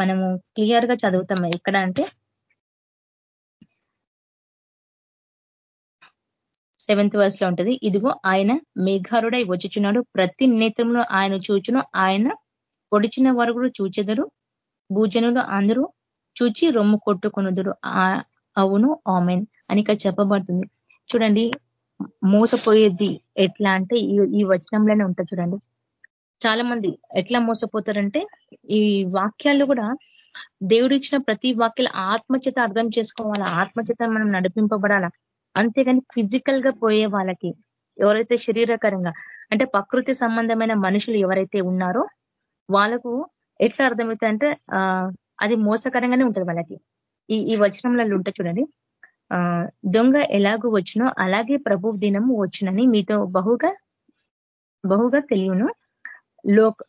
మనము క్లియర్గా చదువుతాం ఎక్కడ అంటే సెవెంత్ వర్స్లో ఉంటుంది. ఇదిగో ఆయన మేఘారుడై వచ్చుచున్నాడు. ప్రతి నేత్రంలో ఆయన చూచును. ఆయన పొడిచిన వరకు చూచెదరు. భూజనులు అందరూ చూచి రొమ్ము కొట్టుకొనుదురు. అవును ఆమెన్ అని ఇక్కడ చెప్పబడుతుంది. చూడండి మోసపోయేది ఎట్లా అంటే ఈ వచనంలోనే ఉంటుంది చూడండి. చాలా మంది ఎట్లా మోసపోతారంటే ఈ వాక్యాలు కూడా దేవుడు ఇచ్చిన ప్రతి వాక్యాల ఆత్మచేత అర్థం చేసుకోవాలా ఆత్మచేత మనం నడిపింపబడాలా? అంతేగాని ఫిజికల్గా పోయే వాళ్ళకి ఎవరైతే శరీరకరంగా అంటే ప్రకృతి సంబంధమైన మనుషులు ఎవరైతే ఉన్నారో వాళ్ళకు ఎట్లా అర్థమవుతుందంటే అది మోసకరంగానే ఉంటుంది వాళ్ళకి. ఈ ఈ వచనంలో ఉంటే చూడండి. ఆ దొంగ ఎలాగూ వచ్చినో అలాగే ప్రభు దినము వచ్చునని మీతో బహుగా బహుగా తెలియను. లోక్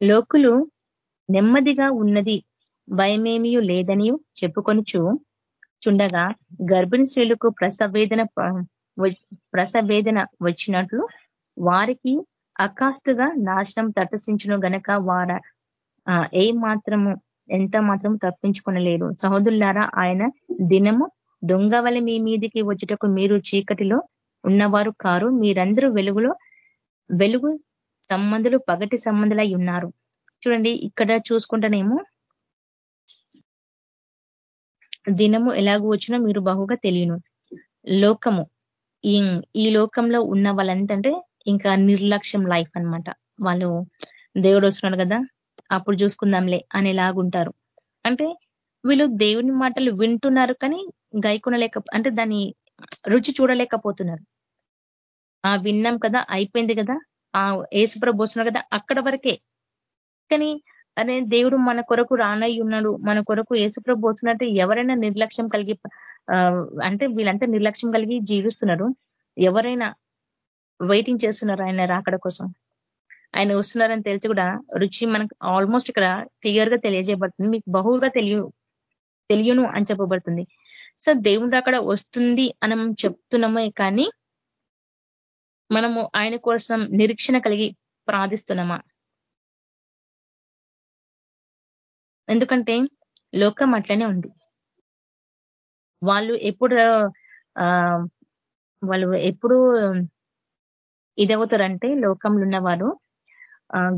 లోకులు నెమ్మదిగా ఉన్నది భయమేమీ లేదని చెప్పుకొనిచు చుండగా గర్భిణీ స్త్రీలకు ప్రసవేదన ప్రసవేదన వచ్చినట్లు వారికి అకాస్తుగా నాశనం తటసించును గనక వార ఏ మాత్రము ఎంత మాత్రం తప్పించుకునలేరు. సహోదరులారా ఆయన దినము దొంగవలి మీ మీదికి వచ్చుటకు మీరు చీకటిలో ఉన్నవారు కారు. మీరందరూ వెలుగులో వెలుగు సంబంధులు పగటి సంబంధులై ఉన్నారు. చూడండి ఇక్కడ చూసుకుంటేనేమో దినము ఎలాగూ వచ్చినా మీరు బహుగా తెలియను. లోకము ఈ లోకంలో ఉన్న వాళ్ళంతంటే ఇంకా నిర్లక్ష్యం లైఫ్ అనమాట వాళ్ళు దేవుడు వస్తున్నాడు కదా అప్పుడు చూసుకుందాంలే అనేలాగుంటారు. అంటే వీళ్ళు దేవుని మాటలు వింటున్నారు కానీ గైకొనలేక అంటే దాన్ని రుచి చూడలేకపోతున్నారు. ఆ విన్నాం కదా అయిపోయింది కదా ఆ ఏసుప్రభు వస్తున్నారు కదా అక్కడ వరకే. కానీ అదే దేవుడు మన కొరకు రానై ఉన్నాడు మన కొరకు ఏసుప్రభు వస్తున్నట్టు ఎవరైనా నిర్లక్ష్యం కలిగి అంటే వీళ్ళంతా నిర్లక్ష్యం కలిగి జీవిస్తున్నారు. ఎవరైనా వెయిటింగ్ చేస్తున్నారు ఆయన రాకడ కోసం. ఆయన వస్తున్నారని తెలిసి కూడా రుచి మనకు ఆల్మోస్ట్ ఇక్కడ క్లియర్గా తెలియజేయబడుతుంది. మీకు బహుగా తెలియ తెలియను అని చెప్పబడుతుంది. సో దేవుడు అక్కడ వస్తుంది అని చెప్తున్నామే కానీ మనము ఆయన కోసం నిరీక్షణ కలిగి ప్రార్థిస్తున్నామా? ఎందుకంటే లోకం అట్లనే ఉంది. వాళ్ళు ఎప్పుడు వాళ్ళు ఎప్పుడు ఇదవుతారంటే లోకంలో ఉన్నవారు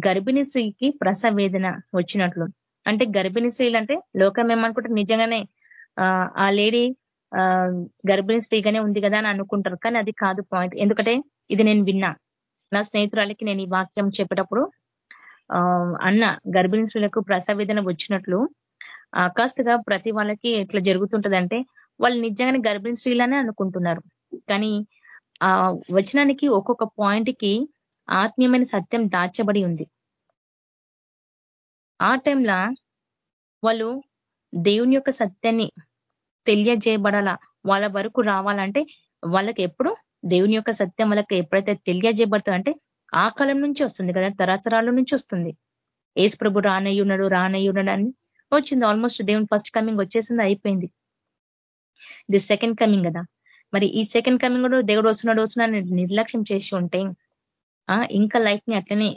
గర్భిణీ స్త్రీకి ప్రసవేదన వచ్చినట్లు. అంటే గర్భిణీ స్త్రీలు అంటే లోకం ఏమనుకుంటారు? నిజంగానే ఆ లేడీ గర్భిణీ స్త్రీగానే ఉంది కదా అని అనుకుంటారు. కానీ అది కాదు పాయింట్ ఎందుకంటే ఇది నేను విన్నా. నా స్నేహితురాలకి నేను ఈ వాక్యం చెప్పేటప్పుడు అన్న గర్భిణీ స్త్రీలకు ప్రసవేదన వచ్చినట్లు కాస్తగా ప్రతి వాళ్ళకి ఎట్లా జరుగుతుంటదంటే వాళ్ళు నిజంగానే గర్భిణీ స్త్రీలనే అనుకుంటున్నారు. కానీ ఆ వచనానికి ఒక్కొక్క పాయింట్కి ఆత్మీయమైన సత్యం దాచబడి ఉంది. ఆ టైంలా వాళ్ళు దేవుని యొక్క సత్యాన్ని తెలియజేయబడాల? వాళ్ళ వరకు రావాలంటే వాళ్ళకి ఎప్పుడు? దేవుని యొక్క సత్యం వాళ్ళకి ఎప్పుడైతే తెలియజేయబడుతుందో అంటే ఆ కాలం నుంచి వస్తుంది కదా తరతరాల నుంచి వస్తుంది. ఏసు ప్రభు రానయ్యున్నాడు రానయ్యున్నాడు అని వచ్చింది. ఆల్మోస్ట్ దేవుని ఫస్ట్ కమింగ్ వచ్చేసింది అయిపోయింది. ఇది సెకండ్ కమింగ్ కదా. మరి ఈ సెకండ్ కమింగ్ కూడా దేవుడు వస్తున్నాడు వస్తున్నాడు నిర్లక్ష్యం చేసి ఉంటే ఇంకా లైఫ్ని అట్లనే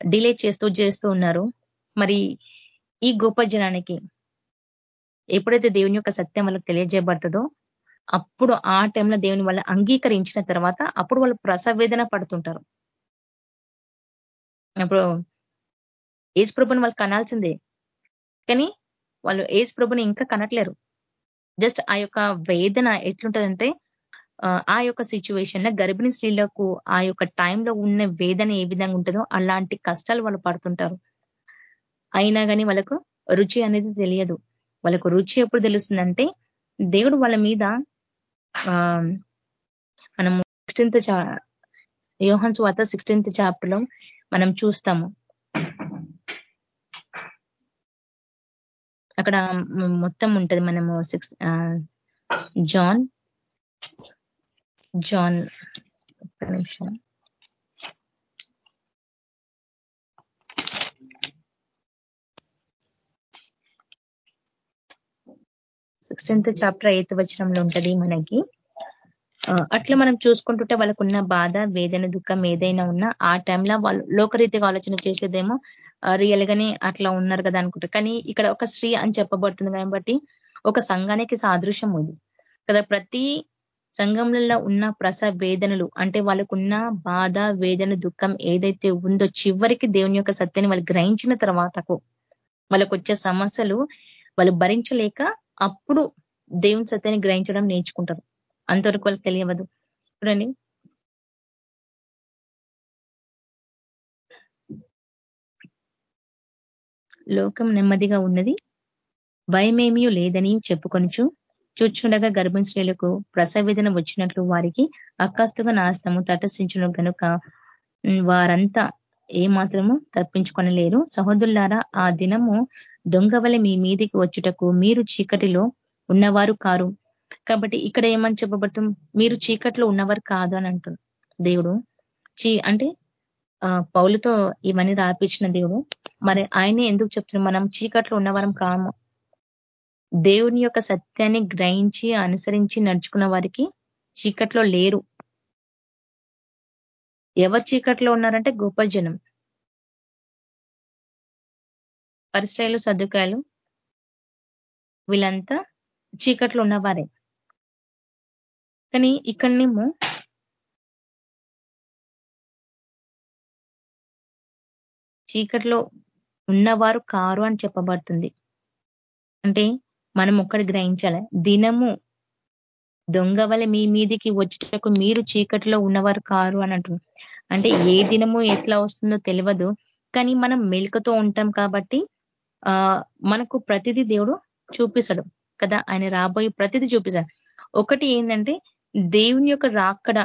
డిలే చేస్తూ చేస్తూ ఉన్నారు. మరి ఈ గొప్ప జనానికి ఎప్పుడైతే దేవుని యొక్క సత్యం వాళ్ళకి తెలియజేయబడుతుందో అప్పుడు ఆ టైంలో దేవుని వాళ్ళ అంగీకరించిన తర్వాత అప్పుడు వాళ్ళు ప్రసవేదన పడుతుంటారు. అప్పుడు ఏజ్ ప్రభుని వాళ్ళు కనాల్సిందే. కానీ వాళ్ళు ఏజ్ ప్రభుని ఇంకా కనట్లేరు. జస్ట్ ఆ యొక్క వేదన ఎట్లుంటుందంటే ఆ యొక్క సిచ్యువేషన్లో గర్భిణీ స్త్రీలకు ఆ యొక్క టైంలో ఉన్న వేదన ఏ విధంగా ఉంటుందో అలాంటి కష్టాలు వాళ్ళు పడుతుంటారు. అయినా కానీ వాళ్ళకు రుచి అనేది తెలియదు. వాళ్ళకు రుచి ఎప్పుడు తెలుస్తుందంటే దేవుడు వాళ్ళ మీద మనము సిక్స్టీన్త్ యోహన్స్ వార్త సిక్స్టీన్త్ చాప్టర్లో మనం చూస్తాము. అక్కడ మొత్తం ఉంటది. మనము సిక్స్ జాన్ జాన్ ఒక్క నిమిషం. సిక్స్టీన్త్ చాప్టర్ ఎయిత్ వచనంలో ఉంటది మనకి. అట్లా మనం చూసుకుంటుంటే వాళ్ళకున్న బాధ వేదన దుఃఖం ఏదైనా ఉన్నా ఆ టైంలో వాళ్ళు లోకరీతిగా ఆలోచన చేసేదేమో రియల్ గానే అట్లా ఉన్నారు కదా అనుకుంటారు. కానీ ఇక్కడ ఒక స్త్రీ అని చెప్పబడుతుంది కాబట్టి ఒక సంఘానికి సాదృశ్యం ఉంది కదా ప్రతి సంఘంలో ఉన్న ప్రస వేదనలు అంటే వాళ్ళకున్న బాధ వేదన దుఃఖం ఏదైతే ఉందో చివరికి దేవుని యొక్క సత్యాన్ని వాళ్ళు గ్రహించిన తర్వాతకు వాళ్ళకు వచ్చే సమస్యలు వాళ్ళు భరించలేక అప్పుడు దేవుని సత్యాన్ని గ్రహించడం నేర్చుకుంటారు. అంతవరకు వాళ్ళకి తెలియవదు. చూడండి. లోకం నెమ్మదిగా ఉన్నది. భయమేమీ లేదని చెప్పుకొనుచు చూచుండగా గర్భిణీ స్త్రీలకు ప్రసవేదన వచ్చినట్లు వారికి అక్కస్తుగా నాస్తము తటస్థించడం కనుక వారంతా ఏ మాత్రము తప్పించుకొనలేరు. సహోదరులారా ఆ దినము దొంగ మీ మీదికి వచ్చుటకు మీరు చీకటిలో ఉన్నవారు కారు. కాబట్టి ఇక్కడ ఏమని చెప్పబడుతుంది? మీరు చీకట్లో ఉన్నవారు కాదు అని అంటున్నారు. దేవుడు చీ అంటే పౌలతో ఇవన్నీ రాపించిన దేవుడు. మరి ఆయనే ఎందుకు చెప్తున్నారు మనం చీకట్లో ఉన్నవారం కాము. దేవుని యొక్క సత్యాన్ని గ్రహించి అనుసరించి నడుచుకున్న వారికి చీకట్లో లేరు. ఎవరు చీకట్లో ఉన్నారంటే గొప్ప జనం. పరిశ్రయలు సర్దుకాయలు వీళ్ళంతా చీకట్లో ఉన్నవారే. కానీ ఇక్కడనేమో చీకటిలో ఉన్నవారు కారు అని చెప్పబడుతుంది. అంటే మనం ఒక్కటి గ్రహించాలి? దినము దొంగ వల్ల మీ మీదికి వచ్చేటకు మీరు చీకటిలో ఉన్నవారు కారు అని అంటున్నారు. అంటే ఏ దినము ఎట్లా వస్తుందో తెలియదు. కానీ మనం మెలుకతో ఉంటాం కాబట్టి ఆ మనకు ప్రతిదీ దేవుడు చూపిస్తాడు కదా? ఆయన రాబోయే ప్రతిదీ చూపిస్తాడు. ఒకటి ఏంటంటే దేవుని యొక్క రాకడ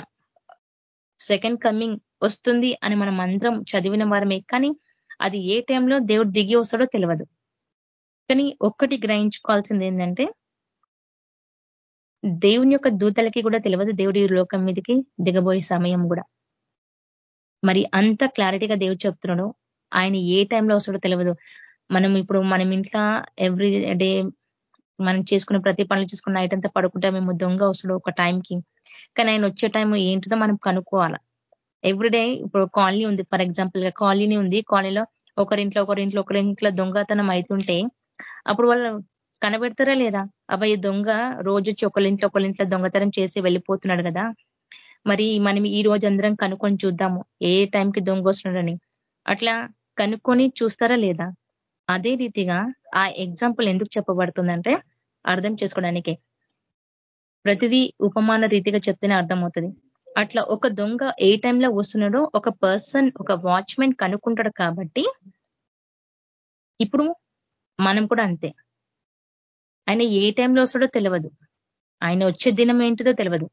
సెకండ్ కమింగ్ వస్తుంది అని మనం అందరం చదివిన వారమే. కానీ అది ఏ టైంలో దేవుడు దిగి వస్తాడో తెలియదు కానీ ఒక్కటి గ్రహించుకోవాల్సింది ఏంటంటే దేవుని యొక్క దూతలకి కూడా తెలియదు దేవుడి లోకం మీదకి దిగబోయే సమయం కూడా. మరి అంత క్లారిటీగా దేవుడు చెప్తున్నాడు ఆయన ఏ టైంలో వస్తాడో తెలియదు మనం ఇప్పుడు మనం ఇంట్లో ఎవ్రీ డే మనం చేసుకున్న ప్రతి పనులు చేసుకున్న నైట్ అంతా పడుకుంటే మేము దొంగ వస్తాడు ఒక టైంకి. కానీ ఆయన వచ్చే టైం ఏంటిదో మనం కనుక్కోవాలా. ఎవ్రీడే ఇప్పుడు కాలనీ ఉంది. ఫర్ ఎగ్జాంపుల్గా కాలనీ ఉంది. కాలనీలో ఒకరింట్లో ఒకరింట్లో ఒకరింట్లో దొంగతనం అవుతుంటే అప్పుడు వాళ్ళు కనబెడతారా లేదా? అబ్బాయి దొంగ రోజు వచ్చి ఒకరింట్లో ఒకరింట్లో దొంగతనం చేసి వెళ్ళిపోతున్నాడు కదా. మరి మనం ఈ రోజు అందరం కనుక్కొని చూద్దాము. ఏ టైంకి దొంగ వస్తున్నాడని. అట్లా కనుక్కొని చూస్తారా లేదా? అదే రీతిగా ఆ ఎగ్జాంపుల్ ఎందుకు చెప్పబడుతుందంటే అర్థం చేసుకోవడానికి. ప్రతిదీ ఉపమాన రీతిగా చెప్తేనే అర్థమవుతుంది. అట్లా ఒక దొంగ ఏ టైంలో వస్తున్నాడో ఒక పర్సన్ ఒక వాచ్మెన్ కనుక్కుంటాడు కాబట్టి ఇప్పుడు మనం కూడా అంతే. ఆయన ఏ టైంలో వస్తాడో తెలియదు ఆయన వచ్చే దినం ఏంటిదో తెలియదు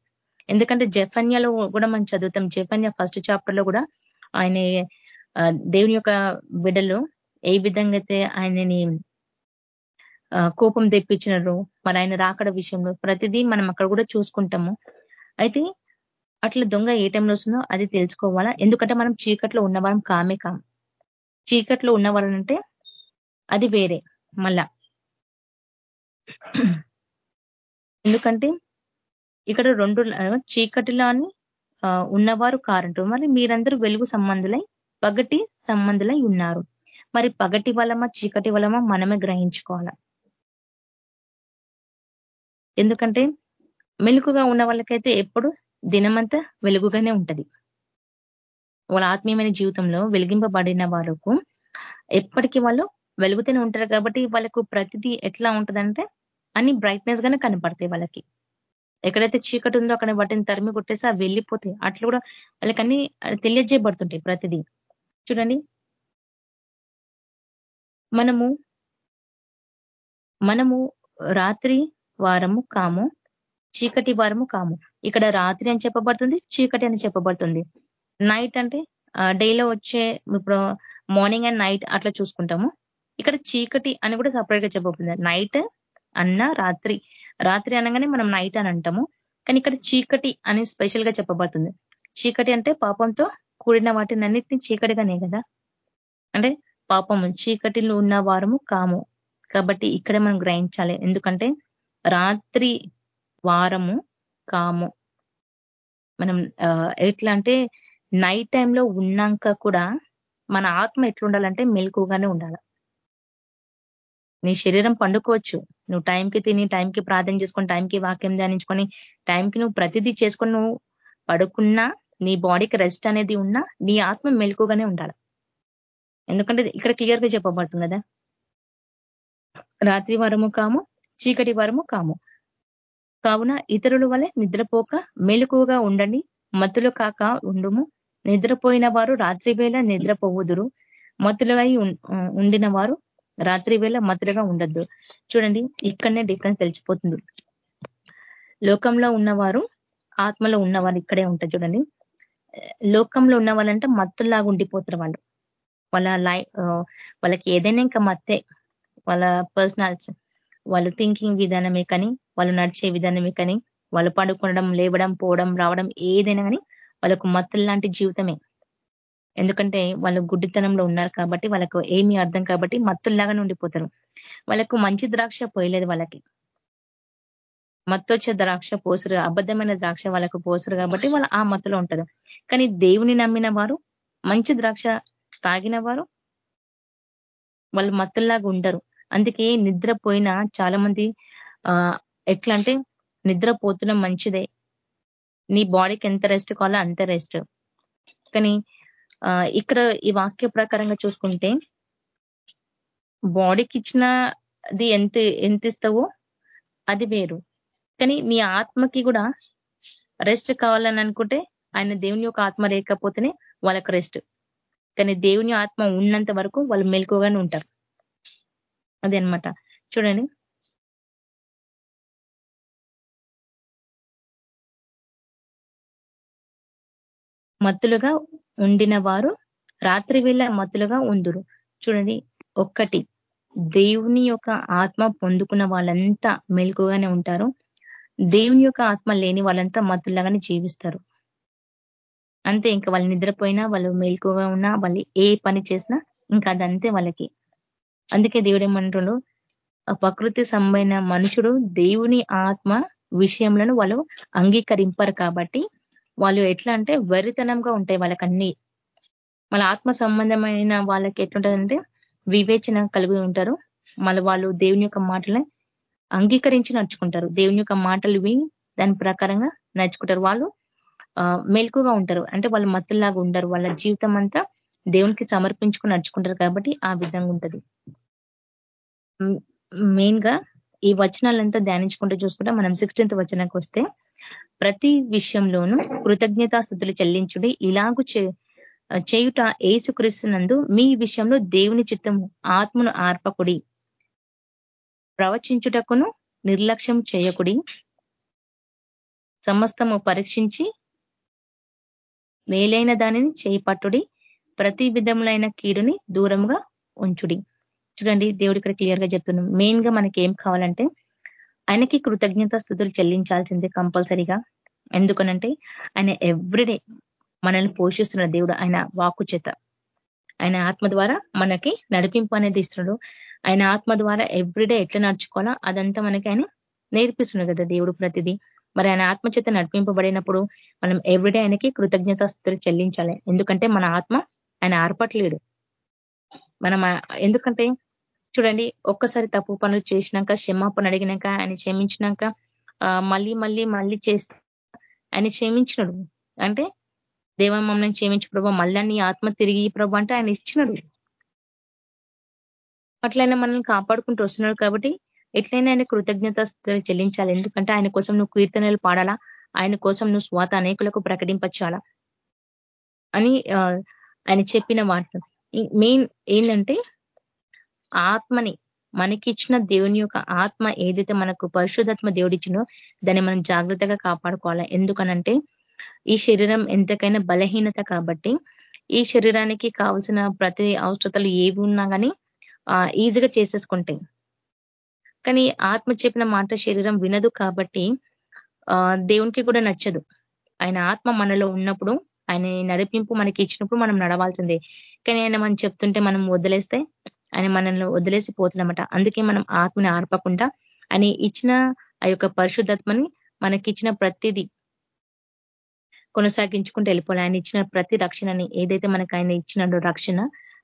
ఎందుకంటే జఫన్యాలో కూడా మనం చదువుతాం. జఫన్యా ఫస్ట్ చాప్టర్లో కూడా ఆయన దేవుని యొక్క బిడ్డలు ఏ విధంగా అయితే ఆయనని కోపం తెప్పించినారు మరి ఆయన రాకడ విషయంలో ప్రతిదీ మనం అక్కడ కూడా చూసుకుంటాము. అయితే అట్లా దొంగ ఏ టైంలో వస్తుందో అది తెలుసుకోవాలా? ఎందుకంటే మనం చీకట్లో ఉన్నవారం కామే కాం. చీకట్లో ఉన్నవారం అంటే అది వేరే మళ్ళా. ఎందుకంటే ఇక్కడ రెండు చీకటిలో అని ఉన్నవారు కారంటారు. మరి మీరందరూ వెలుగు సంబంధులై పగటి సంబంధులై ఉన్నారు. మరి పగటి వలమా చీకటి వలమా మనమే గ్రహించుకోవాలా? ఎందుకంటే మెలుకుగా ఉన్న వాళ్ళకైతే ఎప్పుడు దినమంతా వెలుగుగానే ఉంటది. వాళ్ళ ఆత్మీయమైన జీవితంలో వెలిగింపబడిన వాళ్ళకు ఎప్పటికీ వాళ్ళు వెలుగుతూనే ఉంటారు కాబట్టి వాళ్ళకు ప్రతిదీ ఎట్లా ఉంటుందంటే అన్ని బ్రైట్నెస్ గానే కనపడతాయి వాళ్ళకి. ఎక్కడైతే చీకటి ఉందో అక్కడ వాటిని తరిమి కొట్టేసి అవి వెళ్ళిపోతాయి. అట్లా కూడా వాళ్ళకి అన్ని తెలియజేయబడుతుంటాయి ప్రతిదీ. చూడండి. మనము మనము రాత్రి వారము కాము. చీకటి వారము కాము. ఇక్కడ రాత్రి అని చెప్పబడుతుంది చీకటి అని చెప్పబడుతుంది. నైట్ అంటే డేలో వచ్చే ఇప్పుడు మార్నింగ్ అండ్ నైట్ అట్లా చూసుకుంటాము. ఇక్కడ చీకటి అని కూడా సపరేట్గా చెప్పబడుతుంది. నైట్ అన్న రాత్రి. రాత్రి అనగానే మనం నైట్ అని అంటాము. కానీ ఇక్కడ చీకటి అని స్పెషల్గా చెప్పబడుతుంది. చీకటి అంటే పాపంతో కూడిన వాటిని అన్నిటినీ చీకటిగానే కదా? అంటే పాపము చీకటిలో ఉన్న వారము కాము. కాబట్టి ఇక్కడే మనం గ్రహించాలి. ఎందుకంటే రాత్రి వారము కాము. మనం ఎట్లా అంటే నైట్ టైంలో ఉన్నాక కూడా మన ఆత్మ ఎట్లుండాలంటే మెలకుగానే ఉండాలి. నీ శరీరం పండుకోవచ్చు. నువ్వు టైంకి తిని టైంకి ప్రార్థన చేసుకొని టైంకి వాక్యం ధ్యానించుకొని టైంకి నువ్వు ప్రతిదీ చేసుకొని నువ్వు పడుకున్నా నీ బాడీకి రెస్ట్ అనేది ఉన్నా నీ ఆత్మ మెలకుగానే ఉండాలి. ఎందుకంటే ఇక్కడ క్లియర్గా చెప్పబడుతుంది కదా. రాత్రి వరము కాము చీకటి వరము కాము. కావున ఇతరుల వలె నిద్రపోక మెలకుగా ఉండండి. మత్తులు కాక ఉండుము. నిద్రపోయిన వారు రాత్రి వేళ నిద్రపోవుదురు మత్తులుగా ఉండిన వారు రాత్రి వేళ మత్తులుగా ఉండద్దు. చూడండి ఇక్కడనే డిఫరెన్స్ తెలిసిపోతుంది. లోకంలో ఉన్నవారు ఆత్మలో ఉన్నవారు ఇక్కడే ఉంటారు చూడండి. లోకంలో ఉన్న వాళ్ళంటే మత్తుల్లాగా ఉండిపోతారు వాళ్ళు. వాళ్ళ లై వాళ్ళకి ఏదైనా ఇంకా మత్తే. వాళ్ళ పర్సనాలిటీ వాళ్ళు థింకింగ్ విధానమే కానీ వాళ్ళు నడిచే విధానమే కానీ వాళ్ళు పడుకోవడం లేవడం పోవడం రావడం ఏదైనా కానీ వాళ్ళకు మత్తుల లాంటి జీవితమే. ఎందుకంటే వాళ్ళు గుడ్డితనంలో ఉన్నారు కాబట్టి వాళ్ళకు ఏమీ అర్థం కాబట్టి మత్తుల్లాగానే ఉండిపోతారు. వాళ్ళకు మంచి ద్రాక్ష పోయలేదు వాళ్ళకి. మత్తొచ్చే ద్రాక్ష పోసురు అబద్ధమైన ద్రాక్ష వాళ్ళకు పోసురు కాబట్టి వాళ్ళు ఆ మత్తులో ఉంటారు. కానీ దేవుని నమ్మిన వారు మంచి ద్రాక్ష తాగిన వారు వాళ్ళు మత్తుల్లాగా ఉండరు. అందుకే నిద్రపోయిన చాలా మంది ఎట్లా అంటే నిద్రపోతున్న మంచిదే. నీ బాడీకి ఎంత రెస్ట్ కావాలో అంత రెస్ట్ కానీ ఇక్కడ ఈ వాక్య ప్రకారంగా చూసుకుంటే బాడీకి ఇచ్చినది ఎంత ఎంత ఇస్తావో అది వేరు. కానీ నీ ఆత్మకి కూడా రెస్ట్ కావాలని అనుకుంటే ఆయన దేవుని యొక్క ఆత్మ లేకపోతేనే వాళ్ళకి రెస్ట్ కానీ దేవుని ఆత్మ ఉన్నంత వరకు వాళ్ళు మెలుకోగానే ఉంటారు. అదే అనమాట చూడండి. మత్తులుగా ఉండిన వారు రాత్రి వేళ మత్తులుగా ఉందురు. చూడండి ఒక్కటి. దేవుని యొక్క ఆత్మ పొందుకున్న వాళ్ళంతా మెలుకుగానే ఉంటారు. దేవుని యొక్క ఆత్మ లేని వాళ్ళంతా మత్తులాగానే జీవిస్తారు. అంతే ఇంకా వాళ్ళు నిద్రపోయినా వాళ్ళు మేలుకుగా ఉన్నా వాళ్ళు ఏ పని చేసినా ఇంకా అదంతే వాళ్ళకి. అందుకే దేవుడు ఏమంటుండు ప్రకృతి సంబంధమైన మనుషుడు దేవుని ఆత్మ విషయంలో వాళ్ళు అంగీకరింపరు కాబట్టి వాళ్ళు ఎట్లా అంటే వరితనంగా ఉంటాయి వాళ్ళకన్నీ. వాళ్ళ ఆత్మ సంబంధమైన వాళ్ళకి ఎట్లుంటుందంటే వివేచన కలిగి ఉంటారు. మళ్ళీ వాళ్ళు దేవుని యొక్క మాటలే అంగీకరించి నడుచుకుంటారు. దేవుని యొక్క మాటలు విని దాని ప్రకారంగా నడుచుకుంటారు. వాళ్ళు మెలకుగా ఉంటారు. అంటే వాళ్ళు మత్తుల్లాగా ఉండరు. వాళ్ళ జీవితం అంతా దేవునికి సమర్పించుకుని నడుచుకుంటారు కాబట్టి ఆ విధంగా ఉంటది. మెయిన్గా ఈ వచనాలంతా ధ్యానించుకుంటూ చూసుకుంటే మనం సిక్స్టీన్త్ వచనానికి వస్తే ప్రతి విషయంలోనూ కృతజ్ఞతాస్థుతులు చెల్లించుడి. ఇలాగు చేయుట ఏసుక్రీస్తునందు మీ విషయంలో దేవుని చిత్తము ఆత్మను ఆర్పకుడి. ప్రవచించుటకును నిర్లక్ష్యం చేయకుడి. సమస్తము పరీక్షించి మేలైన దానిని చేపట్టుడి. ప్రతి విధములైన కీడుని దూరంగా ఉంచుడి. చూడండి దేవుడు ఇక్కడ క్లియర్గా చెప్తున్నాం మెయిన్గా మనకి ఏం కావాలంటే ఆయనకి కృతజ్ఞత స్థుతులు చెల్లించాల్సిందే కంపల్సరీగా. ఎందుకనంటే ఆయన ఎవ్రీడే మనల్ని పోషిస్తున్న దేవుడు ఆయన వాకు చేత. ఆయన ఆత్మ ద్వారా మనకి నడిపింపు అనేది ఇస్తున్నాడు. ఆయన ఆత్మ ద్వారా ఎవ్రీడే ఎట్లా నడుచుకోవాలో అదంతా మనకి ఆయన నేర్పిస్తున్నాడు కదా దేవుడు ప్రతిదీ. మరి ఆయన ఆత్మ చేత నడిపింపబడినప్పుడు మనం ఎవ్రీడే ఆయనకి కృతజ్ఞత చెల్లించాలి. ఎందుకంటే మన ఆత్మ ఆయన ఆర్పట్లేడు. మనం ఎందుకంటే చూడండి ఒక్కసారి తప్పు పనులు చేసినాక క్షమాపణ అడిగినాక ఆయన క్షమించినాక మళ్ళీ మళ్ళీ మళ్ళీ చేస్తా ఆయన క్షమించినడు. అంటే దేవ మమ్మల్ని క్షమించు ప్రభావ మళ్ళా నీ ఆత్మ తిరిగి ప్రభు అంటే ఆయన ఇచ్చినడు. అట్లయినా మనల్ని కాపాడుకుంటూ వస్తున్నాడు కాబట్టి ఎట్లయినా ఆయన కృతజ్ఞత చెల్లించాలి. ఎందుకంటే ఆయన కోసం నువ్వు కీర్తనలు పాడాలా ఆయన కోసం నువ్వు స్వాత అనేకులకు ప్రకటింపచ్చాలా అని ఆయన చెప్పిన వాటి మెయిన్ ఏంటంటే ఆత్మని మనకిచ్చిన దేవుని యొక్క ఆత్మ ఏదైతే మనకు పరిశుధాత్మ దేవుడిచ్చినో దాన్ని మనం జాగ్రత్తగా కాపాడుకోవాలి? ఎందుకనంటే ఈ శరీరం ఎంతకైనా బలహీనత కాబట్టి ఈ శరీరానికి కావాల్సిన ప్రతి అవసరతలు ఏవి ఉన్నా కానీ ఈజీగా చేసేసుకుంటాయి. కానీ ఆత్మ చెప్పిన మాట శరీరం వినదు కాబట్టి దేవునికి కూడా నచ్చదు. ఆయన ఆత్మ మనలో ఉన్నప్పుడు ఆయన నడిపింపు మనకి ఇచ్చినప్పుడు మనం నడవాల్సిందే. కానీ ఆయన మనం చెప్తుంటే మనం వదిలేస్తే ఆయన మనల్ని వదిలేసి పోతున్నమాట అందుకే మనం ఆత్మని ఆర్పకుండా ఆయన ఇచ్చిన ఆ యొక్క పరిశుద్ధత్మని మనకిచ్చిన ప్రతిదీ కొనసాగించుకుంటూ వెళ్ళిపోవాలి. ఆయన ఇచ్చిన ప్రతి రక్షణని ఏదైతే మనకు ఆయన ఇచ్చిన రక్షణ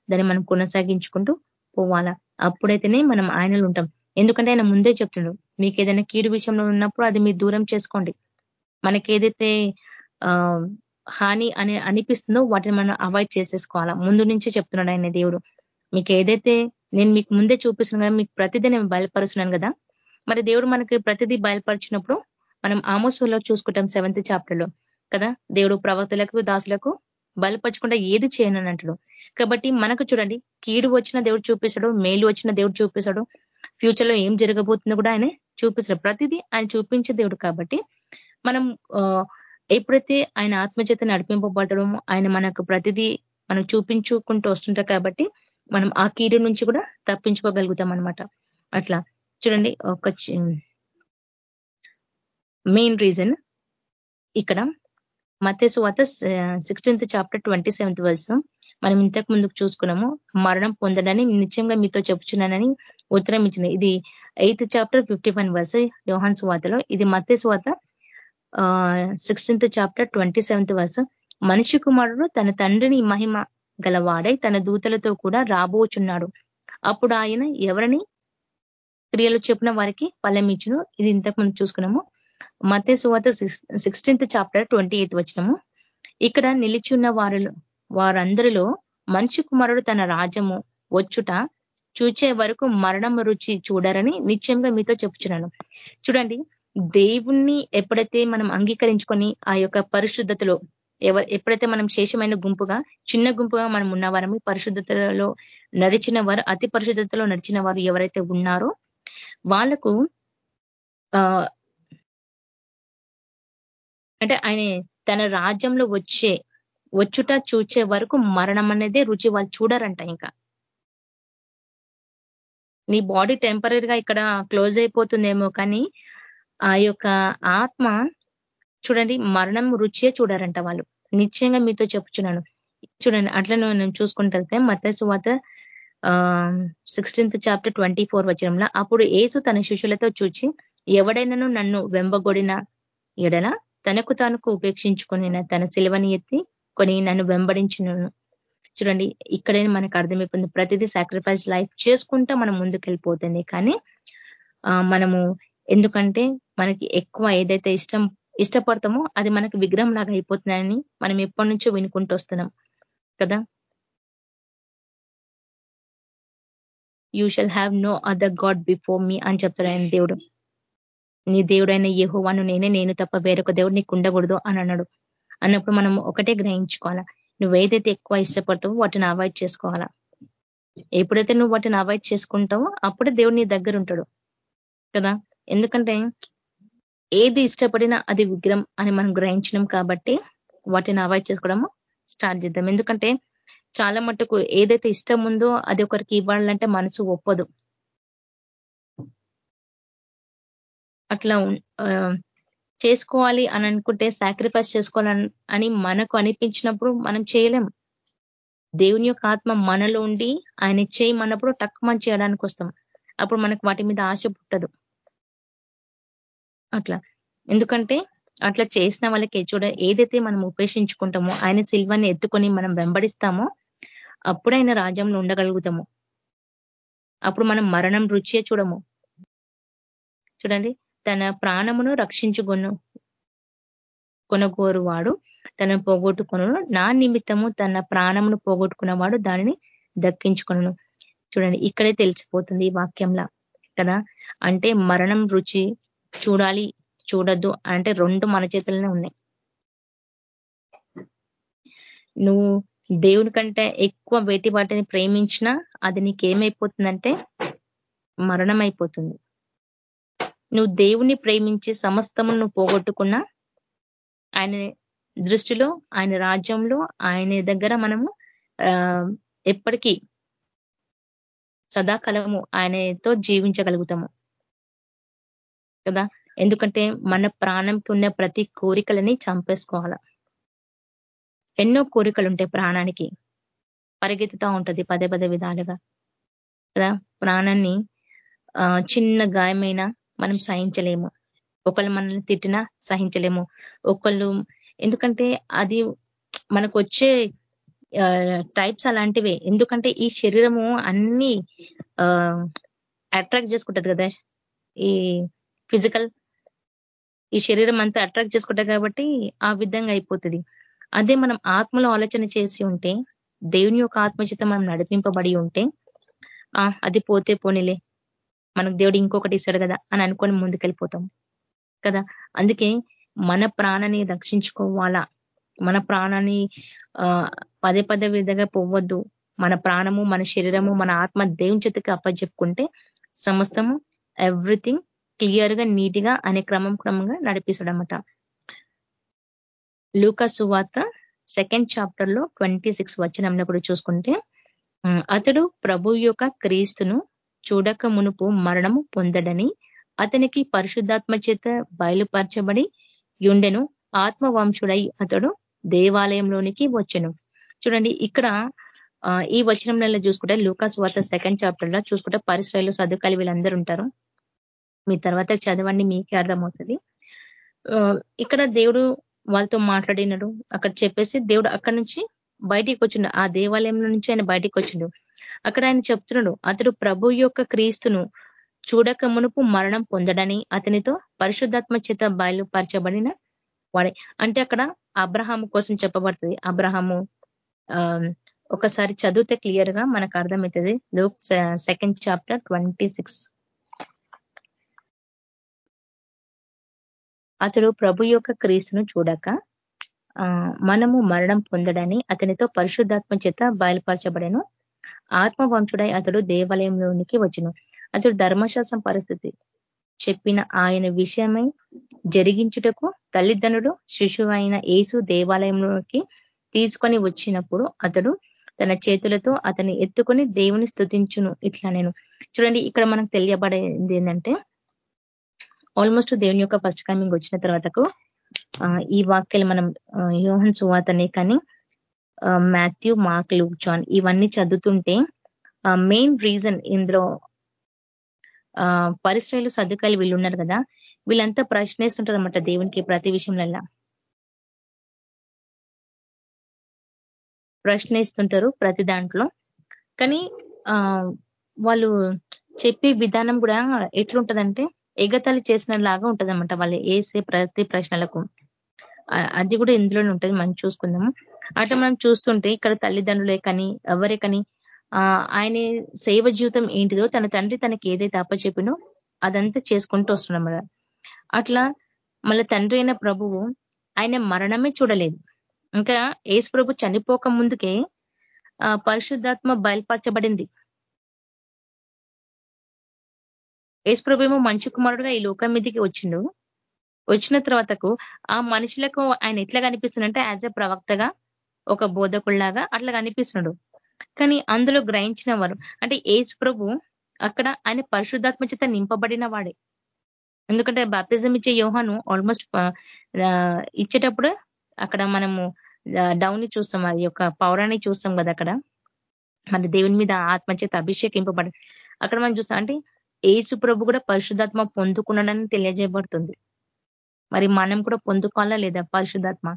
దాన్ని మనం కొనసాగించుకుంటూ పోవాలా? అప్పుడైతేనే మనం ఆయనలు ఉంటాం. ఎందుకంటే ఆయన ముందే చెప్తున్నాడు మీకు ఏదైనా కీడు విషయంలో ఉన్నప్పుడు అది మీరు దూరం చేసుకోండి. మనకి ఏదైతే హాని అని అనిపిస్తుందో వాటిని మనం అవాయిడ్ చేసేసుకోవాలా? ముందు నుంచే చెప్తున్నాడు ఆయన దేవుడు. మీకు ఏదైతే నేను మీకు ముందే చూపిస్తున్నాను కదా మీకు ప్రతిదీ నేను బయలుపరుస్తున్నాను కదా మరి దేవుడు మనకి ప్రతిదీ బయలుపరిచినప్పుడు మనం ఆమోసంలో చూసుకుంటాం సెవెంత్ చాప్టర్లో కదా. దేవుడు ప్రవక్తలకు దాసులకు బలపరచకుండా ఏది చేయనని కాబట్టి మనకు చూడండి కీడు వచ్చిన దేవుడు చూపిస్తాడు మేలు వచ్చిన దేవుడు చూపిస్తాడు ఫ్యూచర్లో ఏం జరగబోతుందో కూడా ఆయన చూపిస్తాడు. ప్రతిదీ ఆయన చూపించే దేవుడు కాబట్టి మనం ఎప్పుడైతే ఆయన ఆత్మచేత నడిపింపబడతాడో ఆయన మనకు ప్రతిదీ మనం చూపించుకుంటూ వస్తుంటారు కాబట్టి మనం ఆ కీడు నుంచి కూడా తప్పించుకోగలుగుతాం అనమాట అట్లా. చూడండి ఒక మెయిన్ రీజన్ ఇక్కడ మతేసు వాత sixteenth chapter twenty seventh verse మనం ఇంతకు ముందుకు చూసుకున్నాము మరణం పొందడని నిత్యంగా మీతో చెప్పుచున్నానని ఉత్తరం ఇచ్చిన ఇది eighth chapter fifty one verse యోహాన్ సువాతలో ఇది మతేసు వాత sixteenth chapter twenty seventh verse మనిషి కుమారుడు తన తండ్రిని మహిమ గలవాడై తన దూతలతో కూడా రాబోచున్నాడు. అప్పుడు ఆయన ఎవరిని క్రియలు చెప్పిన వారికి ఫలం ఇచ్చును. ఇది ఇంతకు ముందు చూసుకున్నాము. మతే సువాత సిక్స్టీన్త్ చాప్టర్ ట్వంటీ ఎయిత్ వచ్చినము ఇక్కడ నిలిచి వారు వారందరిలో మనిషి కుమారుడు తన రాజ్యము వచ్చుట చూచే వరకు మరణం రుచి చూడరని నిశ్చయంగా మీతో చెప్పుచున్నాను. చూడండి దేవుణ్ణి ఎప్పుడైతే మనం అంగీకరించుకొని ఆ యొక్క పరిశుద్ధతలో ఎవరు ఎప్పుడైతే మనం శేషమైన గుంపుగా చిన్న గుంపుగా మనం ఉన్నవారము పరిశుద్ధతలో నడిచిన వారు అతి పరిశుద్ధతలో నడిచిన వారు ఎవరైతే ఉన్నారో వాళ్ళకు అంటే ఆయన తన రాజ్యంలో వచ్చే వచ్చుట చూచే వరకు మరణం అనేది రుచి వాళ్ళు చూడరంట ఇంకా. నీ బాడీ టెంపరీగా ఇక్కడ క్లోజ్ అయిపోతుందేమో కానీ ఆ యొక్క ఆత్మ చూడండి మరణం రుచియే చూడారంట వాళ్ళు. నిశ్చయంగా మీతో చెప్పుచున్నాను. చూడండి అట్లా నేను చూసుకుంటే మత సువాత సిక్స్టీన్త్ చాప్టర్ ట్వంటీ ఫోర్ వచనంలో అప్పుడు ఏసు తన శిష్యులతో చూచి ఎవడైనాను నన్ను వెంబగొడిన ఎడల తనకు తానుకు ఉపేక్షించుకుని తన సిలువని ఎత్తి కొని నన్ను వెంబడించిన. చూడండి ఇక్కడే మనకు అర్థమైపోయింది. ప్రతిదీ సాక్రిఫైస్ లైఫ్ చేసుకుంటా మనం ముందుకు వెళ్ళిపోతుంది కానీ మనము ఎందుకంటే మనకి ఎక్కువ ఏదైతే ఇష్టం ఇష్టపడతామో అది మనకు విగ్రహం లాగా అయిపోతున్నాయని మనం ఎప్పటి నుంచో వినుకుంటూ వస్తున్నాం కదా? You shall have no other god before me అని చెప్తాడు ఆయన దేవుడు. నీ దేవుడైన యహోవాను నేనే నేను తప్ప వేరొక దేవుడు నీకు ఉండకూడదు అని అన్నాడు. అన్నప్పుడు మనం ఒకటే గ్రహించుకోవాలా? నువ్వు ఏదైతే ఎక్కువ ఇష్టపడతావో వాటిని అవాయిడ్ చేసుకోవాలా? ఎప్పుడైతే నువ్వు వాటిని అవాయిడ్ చేసుకుంటావో అప్పుడే దేవుడు నీ దగ్గర ఉంటాడు కదా? ఎందుకంటే ఏది ఇష్టపడినా అది విగ్రహం అని మనం గ్రహించినాం కాబట్టి వాటిని అవాయిడ్ చేసుకోవడము స్టార్ట్ చేద్దాం. ఎందుకంటే చాలా మటుకు ఏదైతే ఇష్టం ఉందో అది ఒకరికి ఇవ్వాలంటే మనసు ఒప్పదు. అట్లా చేసుకోవాలి అని అనుకుంటే సాక్రిఫైస్ చేసుకోవాలని అని మనకు అనిపించినప్పుడు మనం చేయలేం. దేవుని యొక్క ఆత్మ మనలో ఉండి ఆయన చేయమన్నప్పుడు టక్కుమని చేయడానికి వస్తాం అప్పుడు మనకు వాటి మీద ఆశ పుట్టదు. అట్లా. ఎందుకంటే అట్లా చేసిన వాళ్ళకి చూడ ఏదైతే మనం ఉపేక్షించుకుంటామో ఆయన సిల్వాన్ని ఎత్తుకొని మనం వెంబడిస్తామో అప్పుడు ఆయన రాజ్యంలో ఉండగలుగుతాము. అప్పుడు మనం మరణం రుచియే చూడము. చూడండి తన ప్రాణమును రక్షించుకొను కొనగోరు వాడు తన పోగొట్టుకును నా నిమిత్తము తన ప్రాణమును పోగొట్టుకున్నవాడు దానిని దక్కించుకొను చూడండి ఇక్కడే తెలిసిపోతుంది ఈ వాక్యంలా. కదా? అంటే మరణం రుచి చూడాలి చూడద్దు అంటే రెండు మన చేతుల్లోనే ఉన్నాయి. నువ్వు దేవుని కంటే ఎక్కువ వేటి వాటిని ప్రేమించినా అది నీకేమైపోతుందంటే మరణం అయిపోతుంది నువ్వు దేవుని ప్రేమించి సమస్తము నువ్వు పోగొట్టుకున్నా ఆయన దృష్టిలో ఆయన రాజ్యంలో ఆయన దగ్గర మనము ఎప్పటికీ సదాకాలము ఆయనతో జీవించగలుగుతాము. కదా? ఎందుకంటే మన ప్రాణంకి ఉన్న ప్రతి కోరికలని చంపేసుకోవాల. ఎన్నో కోరికలు ఉంటాయి ప్రాణానికి. పరిగెత్తుతూ ఉంటుంది పదే పదే విధాలుగా. కదా? ప్రాణాన్ని చిన్న గాయమైనా మనం సహించలేము. ఒకళ్ళు మనల్ని తిట్టినా సహించలేము. ఒకళ్ళు ఎందుకంటే అది మనకు వచ్చే టైప్స్ అలాంటివే. ఎందుకంటే ఈ శరీరము అన్ని అట్రాక్ట్ చేసుకుంటది కదా? ఈ ఫిజికల్ ఈ శరీరం అంతా అట్రాక్ట్ చేసుకుంటాం కాబట్టి ఆ విధంగా అయిపోతుంది. అదే మనం ఆత్మలో ఆలోచన చేసి ఉంటే దేవుని యొక్క ఆత్మచిత మనం నడిపింపబడి ఉంటే అది పోతే పోనీలే మనకు దేవుడు ఇంకొకటి ఇస్తాడు కదా అని అనుకొని ముందుకెళ్ళిపోతాం కదా. అందుకే మన ప్రాణాన్ని రక్షించుకోవాలా? మన ప్రాణాన్ని పదే పదే విధంగా పోవద్దు. మన ప్రాణము మన శరీరము మన ఆత్మ దేవుని చేతికి అప్పచెప్పుకుంటే సమస్తము ఎవ్రీథింగ్ క్లియర్గా నీట్గా అనే క్రమం క్రమంగా నడిపిస్తాడనమాట లూకా సువార్త సెకండ్ చాప్టర్లో ట్వంటీ సిక్స్ వచనంలో కూడా చూసుకుంటే అతడు ప్రభు యొక్క క్రీస్తును చూడక మునుపు మరణము పొందడని అతనికి పరిశుద్ధాత్మ చేత బయలుపరచబడి యుండెను ఆత్మవంశుడై అతడు దేవాలయంలోనికి వచ్చెను. చూడండి ఇక్కడ ఈ వచనంలో చూసుకుంటే లూకాస్ వార్త సెకండ్ చాప్టర్లో చూసుకుంటే పరిశ్రమలు సదుకాలు వీళ్ళందరూ ఉంటారు. మీ తర్వాత చదవండి మీకే అర్థమవుతుంది. ఇక్కడ దేవుడు వాళ్ళతో మాట్లాడినాడు. అక్కడ చెప్పేసి దేవుడు అక్కడ నుంచి బయటికి వచ్చిండు. ఆ దేవాలయంలో నుంచి ఆయన బయటికి వచ్చిండు. అక్కడ ఆయన చెప్తున్నాడు అతడు ప్రభు యొక్క క్రీస్తును చూడక మునుపు మరణం పొందడని అతనితో పరిశుద్ధాత్మ చేత బయలుపరచబడిన వాడే. అంటే అక్కడ అబ్రహాము కోసం చెప్పబడుతుంది. అబ్రహాము ఒకసారి చదివితే క్లియర్గా మనకు అర్థమవుతుంది. Luke second chapter twenty six. అతడు ప్రభు యొక్క క్రీస్తును చూడక మనము మరణం పొందడని అతనితో పరిశుద్ధాత్మ చేత బయలుపరచబడను. ఆత్మవంశుడై అతడు దేవాలయంలోనికి వచ్చును. అతడు ధర్మశాస్త్రం పరిస్థితి చెప్పిన ఆయన విషయమై జరిగించుటకు తల్లిదండ్రుడు శిశువు అయిన ఏసు దేవాలయంలోకి తీసుకొని వచ్చినప్పుడు అతడు తన చేతులతో అతన్ని ఎత్తుకొని దేవుని స్థుతించును ఇట్లా నేను చూడండి ఇక్కడ మనకు తెలియబడేది ఏంటంటే ఆల్మోస్ట్ దేవుని యొక్క ఫస్ట్ కమింగ్ వచ్చిన తర్వాతకు ఈ వాక్యాలు మనం యోహన్ సువాతనే కానీ మాథ్యూ మార్క్ లూక్ జాన్ ఇవన్నీ చదువుతుంటే మెయిన్ రీజన్ ఇందులో పరిశ్రమలు సర్దుకాయలు వీళ్ళు ఉన్నారు కదా వీళ్ళంతా ప్రశ్నిస్తుంటారు అనమాట దేవునికి ప్రతి విషయంలో ప్రశ్నిస్తుంటారు ప్రతి దాంట్లో. కానీ వాళ్ళు చెప్పే విధానం కూడా ఎట్లుంటదంటే ఎగతాళి చేసిన లాగా ఉంటుందన్నమాట వాళ్ళు వేసే ప్రతి ప్రశ్నలకు. అది కూడా ఇందులోనే ఉంటుంది. మనం చూసుకుందాము. అట్లా మనం చూస్తుంటే ఇక్కడ తల్లిదండ్రులే కానీ ఎవరే కానీ ఆయన సేవ జీవితం ఏంటిదో తన తండ్రి తనకి ఏదైతే అప్పచెప్పినో అదంతా చేసుకుంటూ వస్తున్నాం అట్లా మళ్ళీ తండ్రి అయిన ప్రభువు ఆయన మరణమే చూడలేదు. ఇంకా ఏసు ప్రభు చనిపోక ముందుకే పరిశుద్ధాత్మ బయలుపరచబడింది. యేసుప్రభు ఏమో మంచు కుమారుడుగా ఈ లోకం మీదకి వచ్చిండు. వచ్చిన తర్వాతకు ఆ మనుషులకు ఆయన ఎట్లా కనిపిస్తుందంటే యాజ్ ఎ ప్రవక్తగా ఒక బోధకుల్లాగా అట్లా కనిపిస్తున్నాడు కానీ అందులో గ్రహించిన వారు అంటే ఏజ్ ప్రభు అక్కడ ఆయన పరిశుద్ధాత్మ చేత నింపబడిన వాడే. ఎందుకంటే బాప్తిజం ఇచ్చే యోహాను ఆల్మోస్ట్ ఇచ్చేటప్పుడు అక్కడ మనము డౌన్ చూస్తాం అది యొక్క పౌరాన్ని చూస్తాం కదా అక్కడ. మన దేవుని మీద ఆత్మ చేత అభిషేకింపబడి అక్కడ మనం చూస్తాం అంటే ఏసు ప్రభు కూడా పరిశుధాత్మ పొందుకున్నాడని తెలియజేయబడుతుంది. మరి మనం కూడా పొందుకోవాలా లేదా పరిశుధాత్మ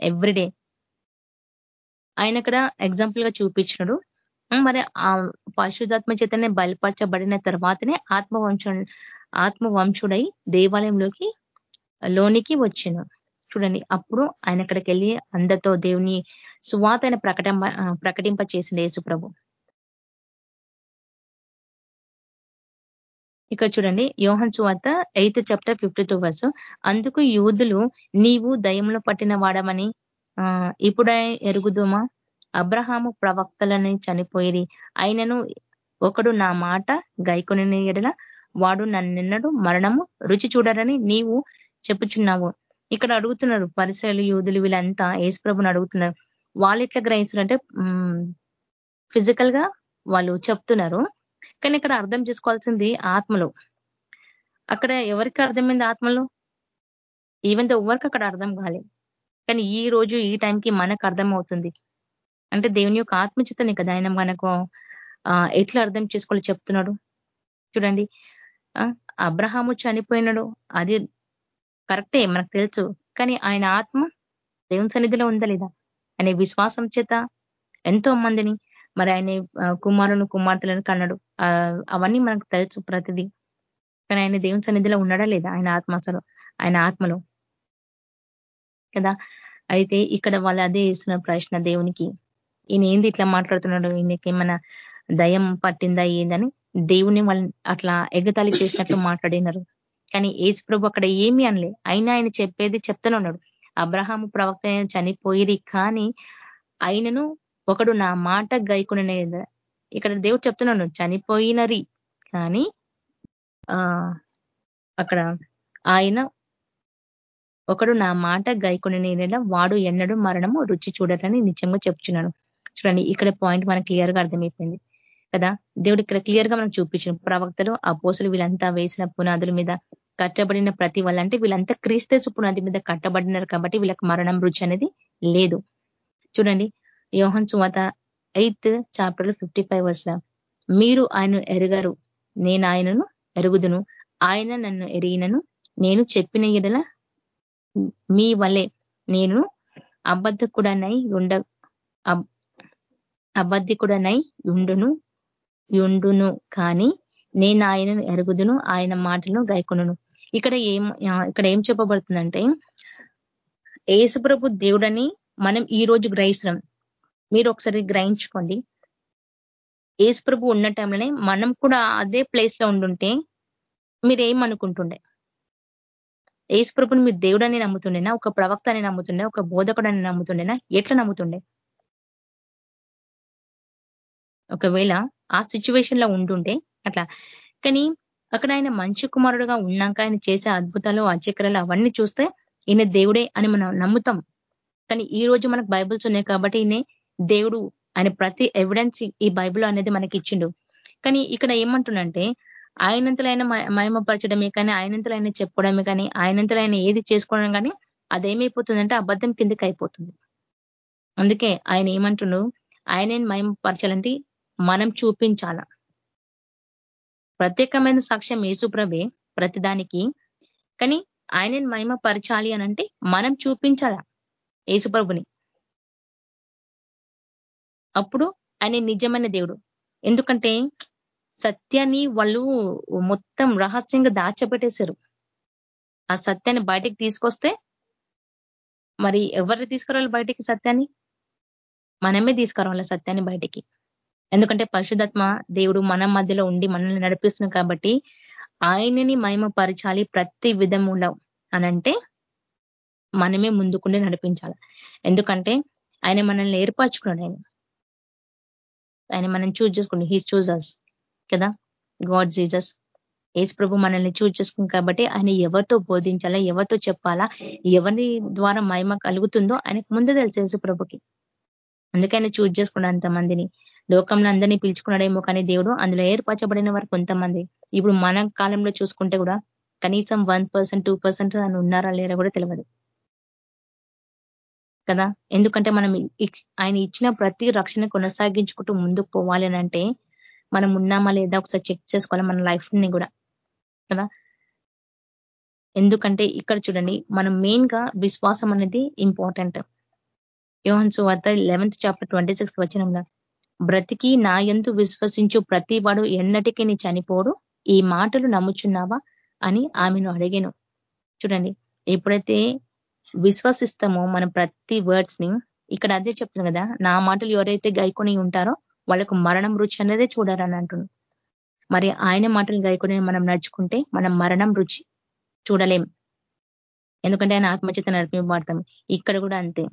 ఎవ్రీడే ఆయన ఇక్కడ ఎగ్జాంపుల్గా చూపించినాడు. మరి ఆ పరిశుధాత్మ చేతనే బయలుపరచబడిన తర్వాతనే ఆత్మవంశ ఆత్మవంశుడై దేవాలయంలోకి లోనికి వచ్చిన చూడండి అప్పుడు ఆయన అక్కడికి వెళ్ళి అందరితో దేవుని సువాత ప్రకటింప ప్రకటింప చేసింది యేసు ఇక్కడ చూడండి యోహన్ చువార్త eighth chapter fifty two verse. అందుకు యూదులు నీవు దయంలో పట్టిన వాడమని ఇప్పుడే ఎరుగుదుమా? అబ్రహాము ప్రవక్తలని చనిపోయి ఆయనను ఒకడు నా మాట గైకొని ఎడల వాడు నన్నెన్నడు మరణము రుచి చూడరని నీవు చెప్పుచున్నావు. ఇక్కడ అడుగుతున్నారు పరిసరాలు యూదులు వీళ్ళంతా ఏసుప్రభుని అడుగుతున్నారు. వాళ్ళు ఎట్లా గ్రహిస్తున్నారంటే ఫిజికల్గా వాళ్ళు చెప్తున్నారు. కానీ ఇక్కడ అర్థం చేసుకోవాల్సింది ఆత్మలో. అక్కడ ఎవరికి అర్థమైంది ఆత్మలో? ఈవెన్ ఎవరికి అక్కడ అర్థం కాలేదు కానీ ఈ రోజు ఈ టైంకి మనకు అర్థం అవుతుంది అంటే దేవుని యొక్క ఆత్మచితనే కదా ఆయన మనకు ఎట్లా అర్థం చేసుకోవాలి చెప్తున్నాడు? చూడండి. అబ్రహాము చనిపోయినాడు. అది కరెక్టే మనకు తెలుసు. కానీ ఆయన ఆత్మ దేవుని సన్నిధిలో ఉందా లేదా? అనే విశ్వాసం చేత ఎంతో మందిని మరి ఆయన కుమారుని కుమార్తెలను కన్నాడు. అవన్నీ మనకు తెలుసు ప్రతిదీ. కానీ ఆయన దేవుని సన్నిధిలో ఉన్నాడా లేదా? ఆయన ఆత్మసలో ఆయన ఆత్మలో. కదా? అయితే ఇక్కడ వాళ్ళు అదే ఇస్తున్న ప్రశ్న దేవునికి. ఈయన ఏంది ఇట్లా మాట్లాడుతున్నాడు? ఈయనకి ఏమైనా దయం పట్టిందా ఏందని? దేవుని వాళ్ళని అట్లా ఎగతాళి చేసినట్లు మాట్లాడినారు. కానీ ఏజ్ ప్రభు అక్కడ ఏమి అనలే. అయినా ఆయన చెప్పేది చెప్తూనే ఉన్నాడు. అబ్రహాము ప్రవక్త చనిపోయిరి కానీ ఆయనను ఒకడు నా మాట గైకునే ఇక్కడ దేవుడు చెప్తున్నాను చనిపోయినరి. కానీ ఆ అక్కడ ఆయన ఒకడు నా మాట గైకుని వాడు ఎన్నడూ మరణము రుచి చూడటని నిజంగా చెప్తున్నాను చూడండి ఇక్కడ పాయింట్ మనకు క్లియర్గా అర్థమైపోయింది. కదా? దేవుడు ఇక్కడ క్లియర్గా మనం చూపించిన ప్రవక్తలు ఆ పోసులు వీళ్ళంతా వేసిన పునాదుల మీద కట్టబడిన ప్రతి వాళ్ళంటే వీళ్ళంతా క్రీస్తు పునాది మీద కట్టబడినారు కాబట్టి వీళ్ళకి మరణం రుచి అనేది లేదు. చూడండి యోహన్ చుమత eighth chapter fifty five verse మీరు ఆయన ఎరగరు నేను ఆయనను ఎరుగుదును. ఆయన నన్ను ఎరిగినను. నేను చెప్పిన ఎడల మీ వలె నేను అబద్ధకుడనై ఉండ అబద్ధికుడనై ఉండును ఉండును. కానీ నేను ఆయనను ఎరుగుదును ఆయన మాటలను గైకొనును ఇక్కడ ఏం ఇక్కడ ఏం చెప్పబడుతుందంటే ఏసుప్రభు దేవుడని మనం ఈ రోజు గ్రహిస్తున్నాం. మీరు ఒకసారి గ్రహించుకోండి. ఏసుప్రభు ఉన్న టైంలోనే మనం కూడా అదే ప్లేస్లో ఉండుంటే మీరు ఏమనుకుంటుండే ఏసుప్రభుని మీరు దేవుడని నమ్ముతుండేనా? ఒక ప్రవక్త అని నమ్ముతుండే? ఒక బోధకుడని నమ్ముతుండేనా? ఎట్లా నమ్ముతుండే? ఒకవేళ ఆ సిచ్యువేషన్లో ఉంటుంటే అట్లా. కానీ అక్కడ ఆయన మంచి కుమారుడుగా ఉన్నాక ఆయన చేసే అద్భుతాలు ఆచక్రాలు అవన్నీ చూస్తే ఈయన దేవుడే అని మనం నమ్ముతాం. కానీ ఈ రోజు మనకు బైబుల్స్ ఉన్నాయి కాబట్టి ఈయన దేవుడు ఆయన ప్రతి ఎవిడెన్స్ ఈ బైబిల్ అనేది మనకి ఇచ్చిండు కానీ ఇక్కడ ఏమంటుండంటే ఆయనంతలైన మహిమపరచడమే కానీ ఆయనంతలైన చెప్పడమే కానీ ఆయనంతలైన ఏది చేసుకోవడం కానీ అదేమైపోతుందంటే అబద్ధం కిందకి అయిపోతుంది అందుకే ఆయన ఏమంటుండు ఆయన మయమపరచాలంటే మనం చూపించాల. ప్రత్యేకమైన సాక్ష్యం ఏసుప్రభే ప్రతిదానికి కానీ ఆయనని మహిమ పరచాలి అనంటే మనం చూపించాల ఏసుప్రభుని అప్పుడు ఆయన నిజమైన దేవుడు. ఎందుకంటే సత్యాన్ని వాళ్ళు మొత్తం రహస్యంగా దాచబెట్టేశారు. ఆ సత్యాన్ని బయటికి తీసుకొస్తే మరి ఎవరు తీసుకురావాలి బయటికి సత్యాన్ని? మనమే తీసుకురావాలి సత్యాన్ని బయటికి. ఎందుకంటే పరిశుధాత్మ దేవుడు మన మధ్యలో ఉండి మనల్ని నడిపిస్తున్నాం కాబట్టి ఆయనని మహిమపరచాలి ప్రతి విధములో అనంటే మనమే ముందుకుండి నడిపించాలి. ఎందుకంటే ఆయన మనల్ని ఏర్పరచుకున్నాడు ఆయన. ఆయన మనం చూజ్ చేసుకోండి హీ చూజర్స్ కదా? గాడ్ జీజస్ ఏసు ప్రభు మనల్ని చూజ్ చేసుకుంది కాబట్టి ఆయన ఎవరితో బోధించాలా ఎవరితో చెప్పాలా ఎవరి ద్వారా మహిమ కలుగుతుందో ఆయనకు ముందు తెలుసు యేసు ప్రభుకి. అందుకే ఆయన చూజ్ చేసుకున్నాడు అంతమందిని. లోకంలో అందరినీ పిలుచుకున్నాడేమో కానీ దేవుడు అందులో ఏర్పరచబడిన వారు కొంతమంది. ఇప్పుడు మన కాలంలో చూసుకుంటే కూడా కనీసం వన్ పర్సెంట్ టూ పర్సెంట్ అని ఉన్నారా లేరా కూడా తెలియదు. కదా? ఎందుకంటే మనం ఆయన ఇచ్చిన ప్రతి రక్షణ కొనసాగించుకుంటూ ముందుకు పోవాలి అంటే మనం ఉన్నామా లేదా ఒకసారి చెక్ చేసుకోవాలి మన లైఫ్ని కూడా. కదా? ఎందుకంటే ఇక్కడ చూడండి మనం మెయిన్గా విశ్వాసం అనేది ఇంపార్టెంట్ యోహన్స్ వార్త లెవెన్త్ చాప్టర్ ట్వంటీ సిక్స్ వచ్చినంగా బ్రతికి నా ఎందు విశ్వసించు ప్రతి వాడు ఎన్నటికీ నీ చనిపోడు. ఈ మాటలు నమ్ముచున్నావా? అని ఆమెను అడిగాను. చూడండి ఎప్పుడైతే విశ్వసిస్తామో మనం ప్రతి వర్డ్స్ని. ఇక్కడ అదే చెప్తున్నాం కదా నా మాటలు ఎవరైతే గైకొని ఉంటారో వాళ్ళకు మరణం రుచి అనేదే చూడాలని అంటున్నాం. మరి ఆయన మాటలు గైకొని మనం నడుచుకుంటే మనం మరణం రుచి చూడలేం. ఎందుకంటే ఆయన ఆత్మచేత నడిపింపబడతాం ఇక్కడ కూడా అంతే.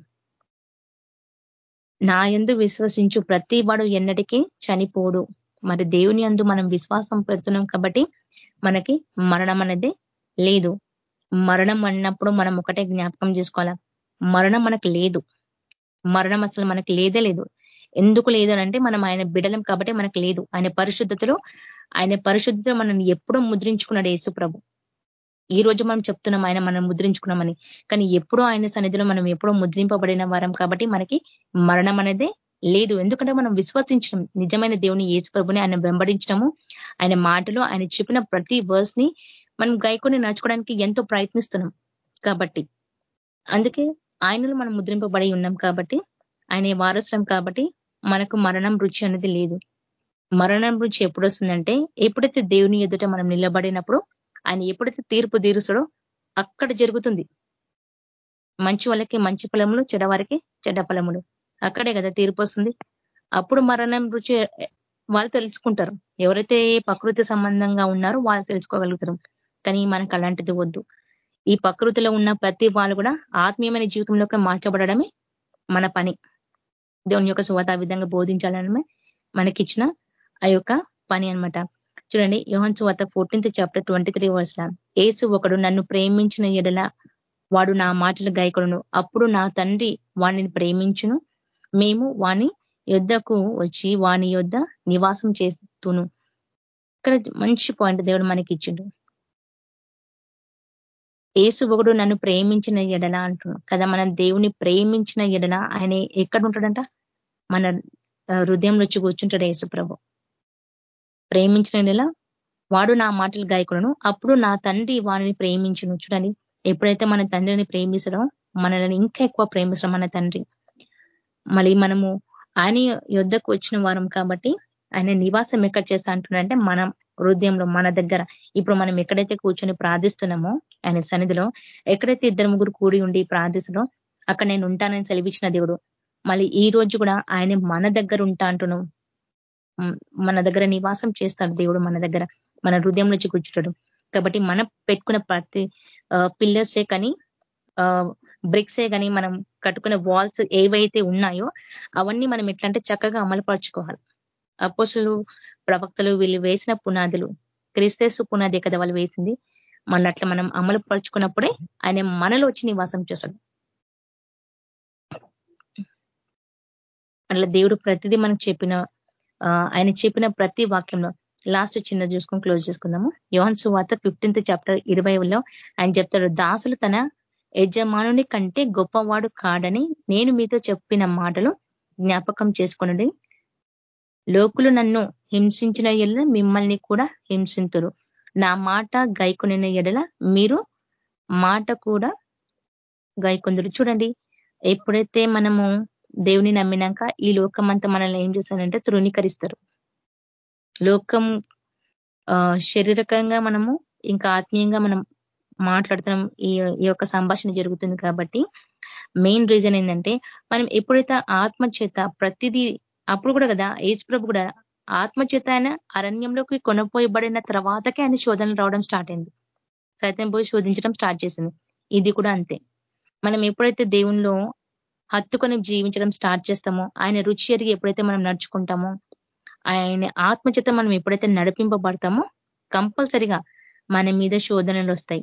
నా ఎందు విశ్వసించు ప్రతి వాడు ఎన్నటికీ చనిపోడు. మరి దేవుని అందు మనం విశ్వాసం పెడుతున్నాం కాబట్టి మనకి మరణం అనేది లేదు. మరణం అన్నప్పుడు మనం ఒకటే జ్ఞాపకం చేసుకోవాలా? మరణం మనకు లేదు. మరణం అసలు మనకి లేదే లేదు. ఎందుకు లేదు అంటే మనం ఆయన బిడలం కాబట్టి మనకు లేదు. ఆయన పరిశుద్ధతలో ఆయన పరిశుద్ధతలో మనం ఎప్పుడో ముద్రించుకున్నాడు యేసు ప్రభు. ఈ రోజు మనం చెప్తున్నాం ఆయన మనం ముద్రించుకున్నామని. కానీ ఎప్పుడో ఆయన సన్నిధిలో మనం ఎప్పుడో ముద్రింపబడిన వారం కాబట్టి మనకి మరణం అనేది లేదు. ఎందుకంటే మనం విశ్వసించడం నిజమైన దేవుని యేసుప్రభుని ఆయన వెంబడించడము ఆయన మాటలు ఆయన చెప్పిన ప్రతి వర్స్ని మనం గైకొని నడుచుకోవడానికి ఎంతో ప్రయత్నిస్తున్నాం కాబట్టి. అందుకే ఆయనలో మనం ముద్రింపబడి ఉన్నాం కాబట్టి ఆయన వారసులం కాబట్టి మనకు మరణం రుచి అనేది లేదు. మరణం రుచి ఎప్పుడు వస్తుందంటే ఎప్పుడైతే దేవుని ఎదుట మనం నిలబడినప్పుడు ఆయన ఎప్పుడైతే తీర్పు తీరుస్తాడో అక్కడ జరుగుతుంది. మంచి వాళ్ళకి మంచి ఫలములు చెడవారికి చెడ్డ ఫలములు. అక్కడే కదా తీర్పు వస్తుంది. అప్పుడు మరణం రుచి వాళ్ళు తెలుసుకుంటారు. ఎవరైతే ప్రకృతి సంబంధంగా ఉన్నారో వాళ్ళు తెలుసుకోగలుగుతారు. కానీ మనకు అలాంటిది వద్దు. ఈ ప్రకృతిలో ఉన్న ప్రతి వాళ్ళు కూడా ఆత్మీయమైన జీవితంలోకి మార్చబడమే మన పని. దేవుని యొక్క సువాత విధంగా బోధించాలనమే మనకిచ్చిన ఆ యొక్క పని అనమాట చూడండి యోహన్ శువత fourteenth chapter twenty three verse ఏసు ఒకడు నన్ను ప్రేమించిన ఎడల వాడు నా మాటలు గాయకుడును అప్పుడు నా తండ్రి వాడిని ప్రేమించును. మేము వాని యుద్ధకు వచ్చి వాని యుద్ధ నివాసం చేస్తును. ఇక్కడ మంచి పాయింట్ దేవుడు మనకి ఇచ్చిండు ఏసు ఒకడు నన్ను ప్రేమించిన ఎడల అంటున్నాం కదా మన దేవుని ప్రేమించిన ఎడల ఆయన ఎక్కడ ఉంటాడంట మన హృదయంలో వచ్చి కూర్చుంటాడు యేసు ప్రభు. ప్రేమించిన ఎడల? వాడు నా మాటలు గాయకులను అప్పుడు నా తండ్రి వాడిని ప్రేమించును. చూడండి ఎప్పుడైతే మన తండ్రిని ప్రేమిస్తాడో మనల్ని ఇంకా ఎక్కువ ప్రేమిస్తాం మన తండ్రి. మళ్ళీ మనము ఆయన యుద్ధకు వచ్చిన వారం కాబట్టి ఆయన నివాసం ఎక్కడ చేస్తా అంటున్నాడంటే మనం హృదయంలో మన దగ్గర ఇప్పుడు మనం ఎక్కడైతే కూర్చొని ప్రార్థిస్తున్నామో ఆయన సన్నిధిలో ఎక్కడైతే ఇద్దరు ముగ్గురు కూడి ఉండి ప్రార్థిస్తున్నో అక్కడ నేను ఉంటానని సెలవిచ్చిన దేవుడు. మళ్ళీ ఈ రోజు కూడా ఆయన మన దగ్గర ఉంటా అంటున్నాం మన దగ్గర నివాసం చేస్తాడు దేవుడు మన దగ్గర మన హృదయం నుంచి కూర్చుంటాడు. కాబట్టి మనం పెట్టుకున్న ప్రతి పిల్లర్సే కానీ బ్రిక్సే కానీ మనం కట్టుకునే వాల్స్ ఏవైతే ఉన్నాయో అవన్నీ మనం ఎట్లంటే చక్కగా అమలుపరుచుకోవాలి. అపోసులు ప్రవక్తలు వీళ్ళు వేసిన పునాదులు. క్రీస్తేసు పునాది కదా వాళ్ళు వేసింది. మన అట్లా మనం అమలు పరుచుకున్నప్పుడే ఆయన మనలో వచ్చి నివాసం చేస్తాడు. అట్లా దేవుడు ప్రతిదీ మనకు చెప్పిన ఆయన చెప్పిన ప్రతి వాక్యంలో లాస్ట్ చిన్న చూసుకొని క్లోజ్ చేసుకుందాము. యోహన్ సువాత ఫిఫ్టీన్త్ చాప్టర్ ఇరవైలో ఆయన చెప్తాడు దాసులు తన యజమానుని కంటే గొప్పవాడు కాడని నేను మీతో చెప్పిన మాటలు జ్ఞాపకం చేసుకునండి. లోకులు నన్ను హింసించిన ఎడల మిమ్మల్ని కూడా హింసింతురు. నా మాట గైకొనిన ఎడల మీరు మాట కూడా గైకొందరు. చూడండి ఎప్పుడైతే మనము దేవుని నమ్మినాక ఈ లోకం అంతా మనల్ని ఏం చేస్తారంటే తృణీకరిస్తారు. లోకం శారీరకంగా మనము ఇంకా ఆత్మీయంగా మనం మాట్లాడుతున్నాం ఈ యొక్క సంభాషణ జరుగుతుంది కాబట్టి మెయిన్ రీజన్ ఏంటంటే మనం ఎప్పుడైతే ఆత్మ చేత ప్రతిదీ అప్పుడు కూడా కదా ఏజ్ ప్రభు కూడా ఆత్మచేత ఆయన అరణ్యంలోకి కొనపోయబడిన తర్వాతకే ఆయన శోధనలు రావడం స్టార్ట్ అయింది. సైతం పోయి శోధించడం స్టార్ట్ చేసింది. ఇది కూడా అంతే. మనం ఎప్పుడైతే దేవుణ్ణిలో హత్తుకొని జీవించడం స్టార్ట్ చేస్తామో ఆయన రుచి ఎరిగి ఎప్పుడైతే మనం నడుచుకుంటామో ఆయన ఆత్మచేత మనం ఎప్పుడైతే నడిపింపబడతామో కంపల్సరిగా మన మీద శోధనలు వస్తాయి.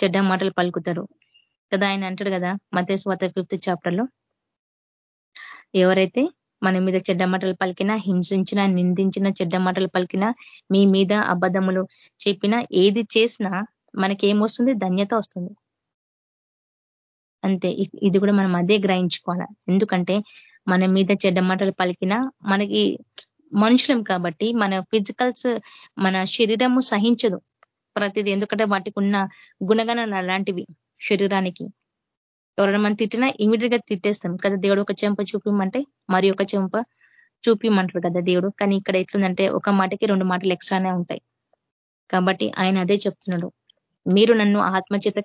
చెడ్డ మాటలు పలుకుతారు. కదా ఆయన అంటాడు కదా మతేశ్వత ఫిఫ్త్ చాప్టర్లో ఎవరైతే మన మీద చెడ్డ మాటలు పలికినా హింసించిన నిందించిన చెడ్డ మాటలు పలికినా మీ మీద అబద్ధములు చెప్పినా ఏది చేసినా మనకేమొస్తుంది? ధన్యత వస్తుంది. అంతే. ఇది కూడా మనం అదే గ్రహించుకోవాలి. ఎందుకంటే మన మీద చెడ్డ మాటలు పలికినా మనకి మనుషులం కాబట్టి మన ఫిజికల్స్ మన శరీరము సహించదు. ప్రతిదీ ఎందుకంటే వాటికి ఉన్న గుణగణాలు అలాంటివి శరీరానికి. ఎవరైనా మనం తిట్టినా ఇమీడియట్గా తిట్టేస్తాం కదా దేవుడు. ఒక చెంప చూపిమంటే మరి ఒక చెంప చూపిమంటారు కదా దేవుడు. కానీ ఇక్కడ ఎట్లుందంటే ఒక మాటకి రెండు మాటలు ఎక్స్ట్రానే ఉంటాయి. కాబట్టి ఆయన అదే చెప్తున్నాడు. మీరు నన్ను ఆత్మచేత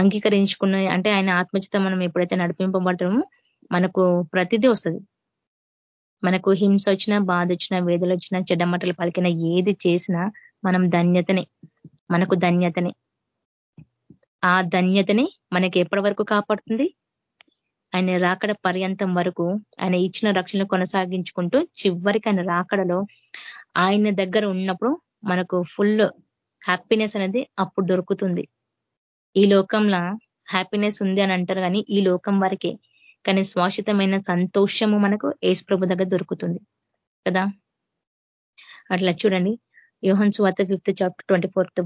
అంగీకరించుకున్న అంటే ఆయన ఆత్మచేత మనం ఎప్పుడైతే నడిపింపబడతామో మనకు ప్రతిదీ వస్తుంది. మనకు హింస వచ్చినా బాధ వచ్చినా వేదలు వచ్చినా చెడ్డమటలు పలికిన ఏది చేసినా మనం ధన్యతనే. మనకు ధన్యతనే. ఆ ధన్యతని మనకి ఎప్పటి వరకు కాపాడుతుంది? ఆయన రాకడ పర్యంతం వరకు ఆయన ఇచ్చిన రక్షణ కొనసాగించుకుంటూ చివరికి ఆయన రాకడలో ఆయన దగ్గర ఉన్నప్పుడు మనకు ఫుల్ హ్యాపీనెస్ అనేది అప్పుడు దొరుకుతుంది. ఈ లోకంలో హ్యాపీనెస్ ఉంది అని అంటారు కానీ ఈ లోకం వరకే కానీ శ్వాసితమైన సంతోషము మనకు ఏసుప్రభు దగ్గర దొరుకుతుంది. కదా? అట్లా చూడండి. యోహన్ స్వాత ఫిఫ్త్ చాప్టర్ ట్వంటీ ఫోర్త్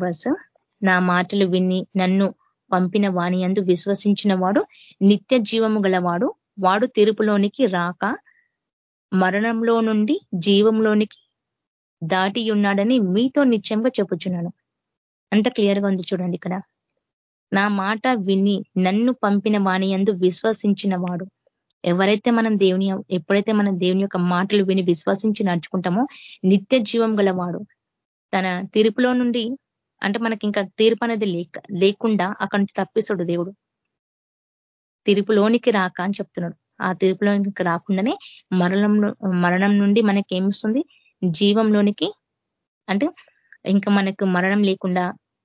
నా మాటలు విని నన్ను పంపిన వాణి అందు విశ్వసించిన వాడు నిత్య జీవము గలవాడు వాడు తీర్పులోనికి రాక మరణంలో నుండి జీవంలోనికి దాటి ఉన్నాడని మీతో నిత్యంగా చెప్పుచున్నాను. అంత క్లియర్గా ఉంది చూడండి ఇక్కడ. నా మాట విని నన్ను పంపిన వాణి అందు విశ్వసించిన వాడు. ఎవరైతే మనం దేవుని ఎప్పుడైతే మనం దేవుని యొక్క మాటలు విని విశ్వసించి నడుచుకుంటామో నిత్య జీవం గలవాడు. తన తీర్పులో నుండి అంటే మనకి ఇంకా తీర్పు అనేది లేక లేకుండా అక్కడి నుంచి తప్పిస్తాడు దేవుడు. తీర్పులోనికి రాక అని చెప్తున్నాడు. ఆ తీర్పులోనికి రాకుండానే మరణం మరణం నుండి మనకి ఏమిస్తుంది జీవంలోనికి అంటే ఇంకా మనకు మరణం లేకుండా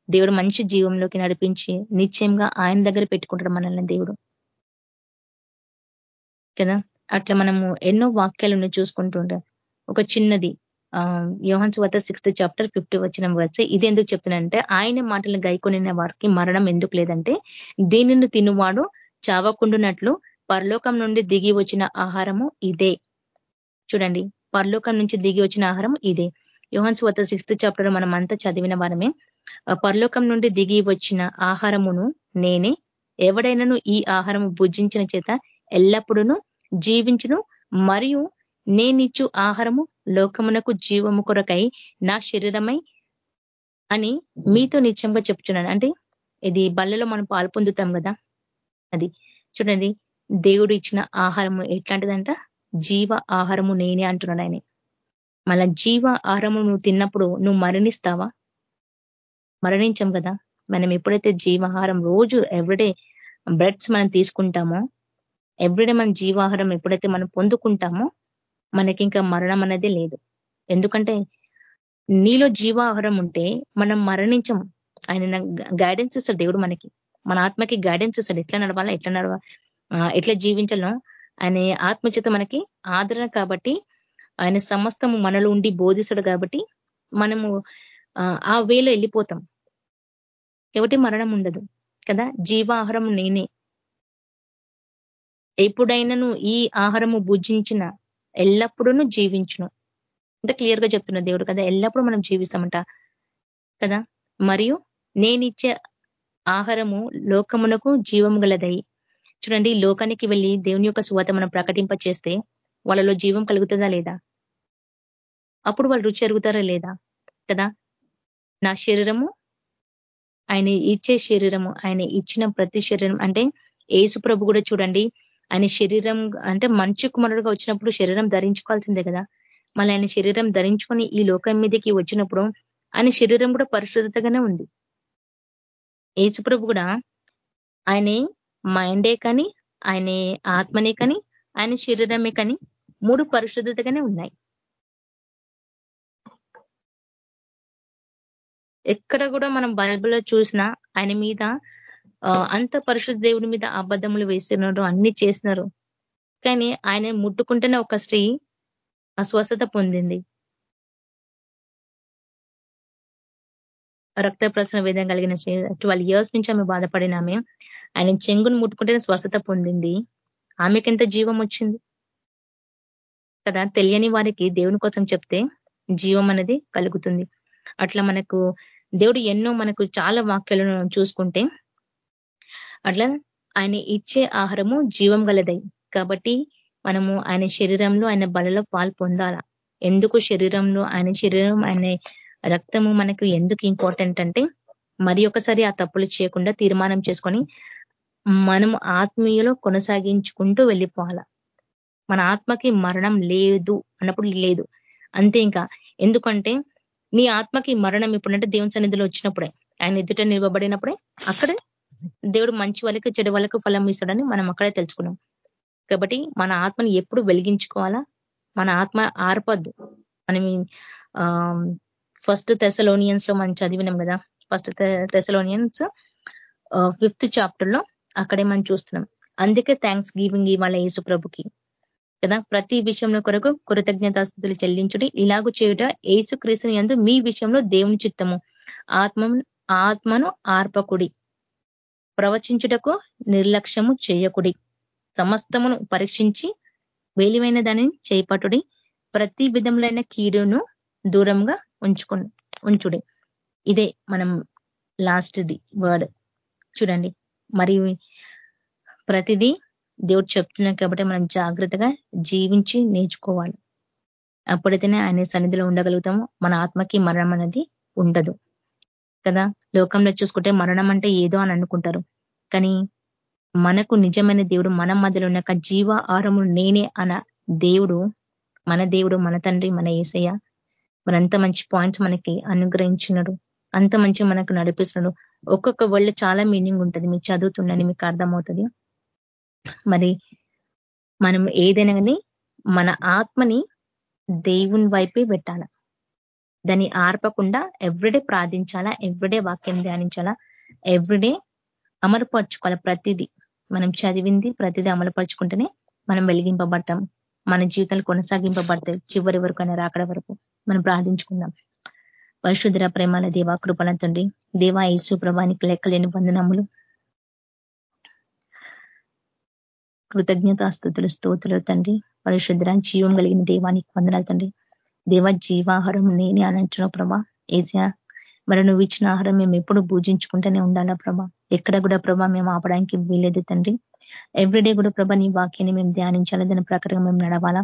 దేవుడు మంచి జీవంలోకి నడిపించి నిశ్చయంగా ఆయన దగ్గర పెట్టుకుంటాడు మనల్ని దేవుడు. కదా? అట్లా మనము ఎన్నో వాక్యాలను చూసుకుంటుంటాం. ఒక చిన్నది యోహన్ సువార్త సిక్స్త్ చాప్టర్ ఫిఫ్టీ వచ్చిన వచ్చి ఇది ఎందుకు చెప్తున్నానంటే ఆయన మాటలను గైకొనిన వారికి మరణం ఎందుకు లేదంటే దీనిని తినువాడు చావకుండునట్లు పరలోకం నుండి దిగి వచ్చిన ఆహారము ఇదే. చూడండి పరలోకం నుంచి దిగి వచ్చిన ఆహారం ఇదే. యోహన్ సువార్త సిక్స్త్ చాప్టర్ మనం అంతా చదివిన వారమే. పరలోకం నుండి దిగి వచ్చిన ఆహారమును నేనే ఎవడైనాను ఈ ఆహారము భుజించిన చేత ఎల్లప్పుడూ జీవించును మరియు నేనిచ్చు ఆహారము లోకమునకు జీవము కొరకై నా శరీరమై అని మీతో నిత్యంగా చెప్తున్నాను అంటే ఇది బల్లలో మనం పాలు పొందుతాం కదా? అది చూడండి దేవుడు ఇచ్చిన ఆహారము ఎట్లాంటిదంట? జీవ ఆహారము నేనే అంటున్నాడు ఆయన. మళ్ళా జీవ ఆహారము నువ్వు తిన్నప్పుడు నువ్వు మరణిస్తావా? మరణించం కదా? మనం ఎప్పుడైతే జీవాహారం రోజు ఎవ్రీడే బ్రెడ్స్ మనం తీసుకుంటామో ఎవ్రీడే మనం జీవాహారం ఎప్పుడైతే మనం పొందుకుంటామో మనకి ఇంకా మరణం అనేది లేదు. ఎందుకంటే నీలో జీవాహారం ఉంటే మనం మరణించం. ఆయన గైడెన్స్ ఇస్తాడు దేవుడు మనకి. మన ఆత్మకి గైడెన్స్ ఇస్తాడు. ఎట్లా నడవాలా ఎట్లా నడవ ఎట్లా జీవించాలో ఆయన ఆత్మచేత మనకి ఆదరణ కాబట్టి ఆయన సమస్తము మనలో ఉండి బోధిస్తాడు కాబట్టి మనము ఆ వేలో వెళ్ళిపోతాం. ఎవటి మరణం ఉండదు. కదా? జీవాహారం నేనే. ఎప్పుడైనాను ఈ ఆహారము భుజించిన ఎల్లప్పుడూ జీవించును. ఇంత క్లియర్గా చెప్తున్న దేవుడు కదా ఎల్లప్పుడూ మనం జీవిస్తామంట కదా. మరియు నేనిచ్చే ఆహారము లోకమునకు జీవము గలదై. చూడండి లోకానికి వెళ్ళి దేవుని యొక్క సువాత మనం ప్రకటింప చేస్తే వాళ్ళలో జీవం కలుగుతుందా లేదా? అప్పుడు వాళ్ళు రుచి అరుగుతారా లేదా? కదా? నా శరీరము ఆయన ఇచ్చే శరీరము ఆయన ఇచ్చిన ప్రతి శరీరం అంటే ఏసు ప్రభు కూడా చూడండి ఆయన శరీరం అంటే మంచు కుమారుడుగా వచ్చినప్పుడు శరీరం ధరించుకోవాల్సిందే కదా. మళ్ళీ ఆయన శరీరం ధరించుకొని ఈ లోకం మీదకి వచ్చినప్పుడు ఆయన శరీరం కూడా పరిశుద్ధతగానే ఉంది. ఏసుప్రభు కూడా ఆయన మైండే కానీ ఆయన ఆత్మనే కానీ ఆయన శరీరమే కానీ మూడు పరిశుద్ధతగానే ఉన్నాయి. ఎక్కడ కూడా మనం బైబిల్లో చూసినా ఆయన మీద అంత పరిశుద్ధ దేవుడి మీద అబద్ధములు వేసినారు అన్ని చేసినారు. కానీ ఆయన ముట్టుకుంటేనే ఒక స్త్రీ అస్వస్థత పొందింది. రక్త ప్రసరణ వేదం కలిగిన ట్వెల్వ్ ఇయర్స్ నుంచి ఆమె బాధపడిన ఆమె ఆయన చెంగును ముట్టుకుంటేనే స్వస్థత పొందింది. ఆమెకి ఎంత జీవం వచ్చింది? కదా తెలియని వారికి దేవుని కోసం చెప్తే జీవం అనేది కలుగుతుంది. అట్లా మనకు దేవుడు ఎన్నో మనకు చాలా వాక్యాలను చూసుకుంటే అట్లా ఆయన ఇచ్చే ఆహారము జీవం గలదై. కాబట్టి మనము ఆయన శరీరంలో ఆయన బలలో పాలు పొందాల? ఎందుకు శరీరంలో ఆయన శరీరం ఆయన రక్తము మనకు ఎందుకు ఇంపార్టెంట్ అంటే మరి ఒకసారి ఆ తప్పులు చేయకుండా తీర్మానం చేసుకొని మనం ఆత్మీయలో కొనసాగించుకుంటూ వెళ్ళిపోవాల? మన ఆత్మకి మరణం లేదు అన్నప్పుడు లేదు. అంతే ఇంకా. ఎందుకంటే నీ ఆత్మకి మరణం ఇప్పుడంటే దేవుని సన్నిధిలో వచ్చినప్పుడే. ఆయన ఎదుట నిలవబడినప్పుడే అక్కడే దేవుడు మంచి వాళ్ళకి చెడు వాళ్ళకి ఫలం ఇస్తాడని మనం అక్కడే తెలుసుకున్నాం. కాబట్టి మన ఆత్మని ఎప్పుడు వెలిగించుకోవాలా? మన ఆత్మ ఆర్పద్దు మనం ఫస్ట్ తెసలోనియన్స్లో మనం చదివినాం కదా ఫస్ట్ తెసలోనియన్స్ ఫిఫ్త్ చాప్టర్లో అక్కడే మనం చూస్తున్నాం. అందుకే థ్యాంక్స్ గివింగ్ ఇవాళ యేసు ప్రభుకి. కదా ప్రతి విషయంలో కొరకు కృతజ్ఞతాస్థుతులు చెల్లించుడి. ఇలాగూ చేయుట ఏసు క్రీస్తుని మీ విషయంలో దేవుని చిత్తము. ఆత్మ ఆత్మను ఆర్పకుడి. ప్రవచించుటకు నిర్లక్ష్యము చేయకుడి. సమస్తమును పరీక్షించి వేలివైన దానిని చేపట్టుడి ప్రతి విధములైన కీడును దూరంగా ఉంచుకు ఉంచుడి. ఇదే మనం లాస్ట్ది వర్డ్ చూడండి. మరి ప్రతిదీ దేవుడు చెప్తున్నాం కాబట్టి మనం జాగ్రత్తగా జీవించి నేర్చుకోవాలి. అప్పుడైతేనే ఆయన సన్నిధిలో ఉండగలుగుతాము. మన ఆత్మకి మరణం అనేది ఉండదు. కదా? లోకంలో చూసుకుంటే మరణం అంటే ఏదో అని అనుకుంటారు. కానీ మనకు నిజమైన దేవుడు మన మధ్యలో ఉన్న జీవ ఆరము నేనే అన్న దేవుడు మన దేవుడు మన తండ్రి మన ఏసయ్య. మరి అంత మంచి పాయింట్స్ మనకి అనుగ్రహించినడు. అంత మంచి మనకు నడిపిస్తున్నాడు. ఒక్కొక్క వరల్డ్ చాలా మీనింగ్ ఉంటుంది. మీ చదువుతుండని మీకు అర్థమవుతుంది. మరి మనం ఏదైనా కానీ మన ఆత్మని దేవుని వైపే పెట్టాల. దాన్ని ఆర్పకుండా ఎవ్రీడే ప్రార్థించాలా ఎవ్రీడే వాక్యం ధ్యానించాలా ఎవ్రీడే అమలుపరుచుకోవాలి ప్రతిదీ. మనం చదివింది ప్రతిదీ అమలుపరుచుకుంటేనే మనం వెలిగింపబడతాం. మన జీవితాలు కొనసాగింపబడతాయి చివరి వరకు అయినా రాకడ వరకు. మనం ప్రార్థించుకుందాం. పరిశుద్ర ప్రేమాల దేవా కృపణ తండ్రి దేవా యేసు ప్రభానికి లెక్కలేని బంధనములు కృతజ్ఞతాస్థుతులు స్తోతులు తండ్రి. పరిశుద్ర జీవం కలిగిన దేవానికి వందనాలు తండ్రి. దేవ జీవాహారం నేనే అనంటున్న ప్రభా ఏజియా. మరి నువ్వు ఇచ్చిన ఆహారం మేము ఎప్పుడు పూజించుకుంటూనే ఉండాలా ప్రభా? ఎక్కడ కూడా ప్రభా మేము ఆపడానికి వీలేదు తండ్రి. ఎవ్రీడే కూడా ప్రభా నీ వాక్యాన్ని మేము ధ్యానించాలి దాని ప్రకారం మేము నడవాలా.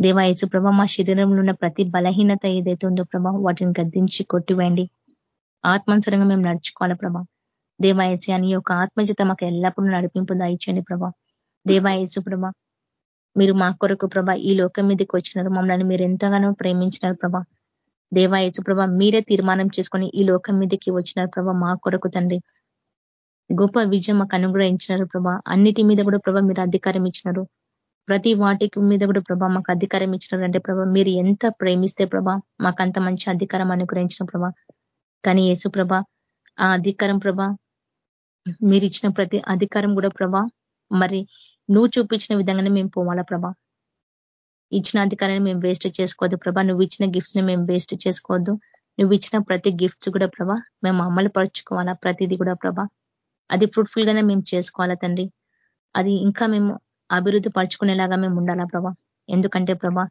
దేవాయసు ప్రభ మా శరీరంలో ఉన్న ప్రతి బలహీనత ఏదైతే ఉందో ప్రభా వాటిని గద్దించి కొట్టివేయండి. ఆత్మానుసరంగా మేము నడుచుకోవాలి ప్రభా. దేవాయసి అని యొక్క ఆత్మజత మాకు ఎల్లప్పుడూ నడిపింపు దాయించండి ప్రభా. దేవాయసు ప్రభా మీరు మా కొరకు ప్రభా ఈ లోకం మీదకి వచ్చినారు. మమ్మల్ని మీరు ఎంతగానో ప్రేమించినారు ప్రభా. దేవాయచు ప్రభా మీరే తీర్మానం చేసుకొని ఈ లోకం మీదకి వచ్చినారు ప్రభా మా కొరకు తండ్రి. గొప్ప విజయం మాకు అనుగ్రహించినారు ప్రభా. అన్నిటి మీద కూడా ప్రభా మీరు అధికారం ఇచ్చినారు. ప్రతి వాటికి మీద కూడా ప్రభా మాకు అధికారం ఇచ్చినారు. అంటే ప్రభా మీరు ఎంత ప్రేమిస్తే ప్రభా మాకు అంత మంచి అధికారం అనుగ్రహించిన ప్రభా. కానీ యేసు ప్రభ ఆ అధికారం ప్రభా మీరు ఇచ్చిన ప్రతి అధికారం కూడా ప్రభా మరి నువ్వు చూపించిన విధంగానే మేము పోవాలా ప్రభా. ఇచ్చిన అధికారాన్ని మేము వేస్ట్ చేసుకోవద్దు ప్రభా. నువ్వు ఇచ్చిన గిఫ్ట్స్ని మేము వేస్ట్ చేసుకోవద్దు. నువ్వు ఇచ్చిన ప్రతి గిఫ్ట్స్ కూడా ప్రభా మేము అమలు పరుచుకోవాలా ప్రతిది కూడా ప్రభా. అది ఫ్రూట్ఫుల్ గానే మేము చేసుకోవాలా తండ్రి. అది ఇంకా మేము అభివృద్ధి పరుచుకునేలాగా మేము ఉండాలా ప్రభా. ఎందుకంటే ప్రభా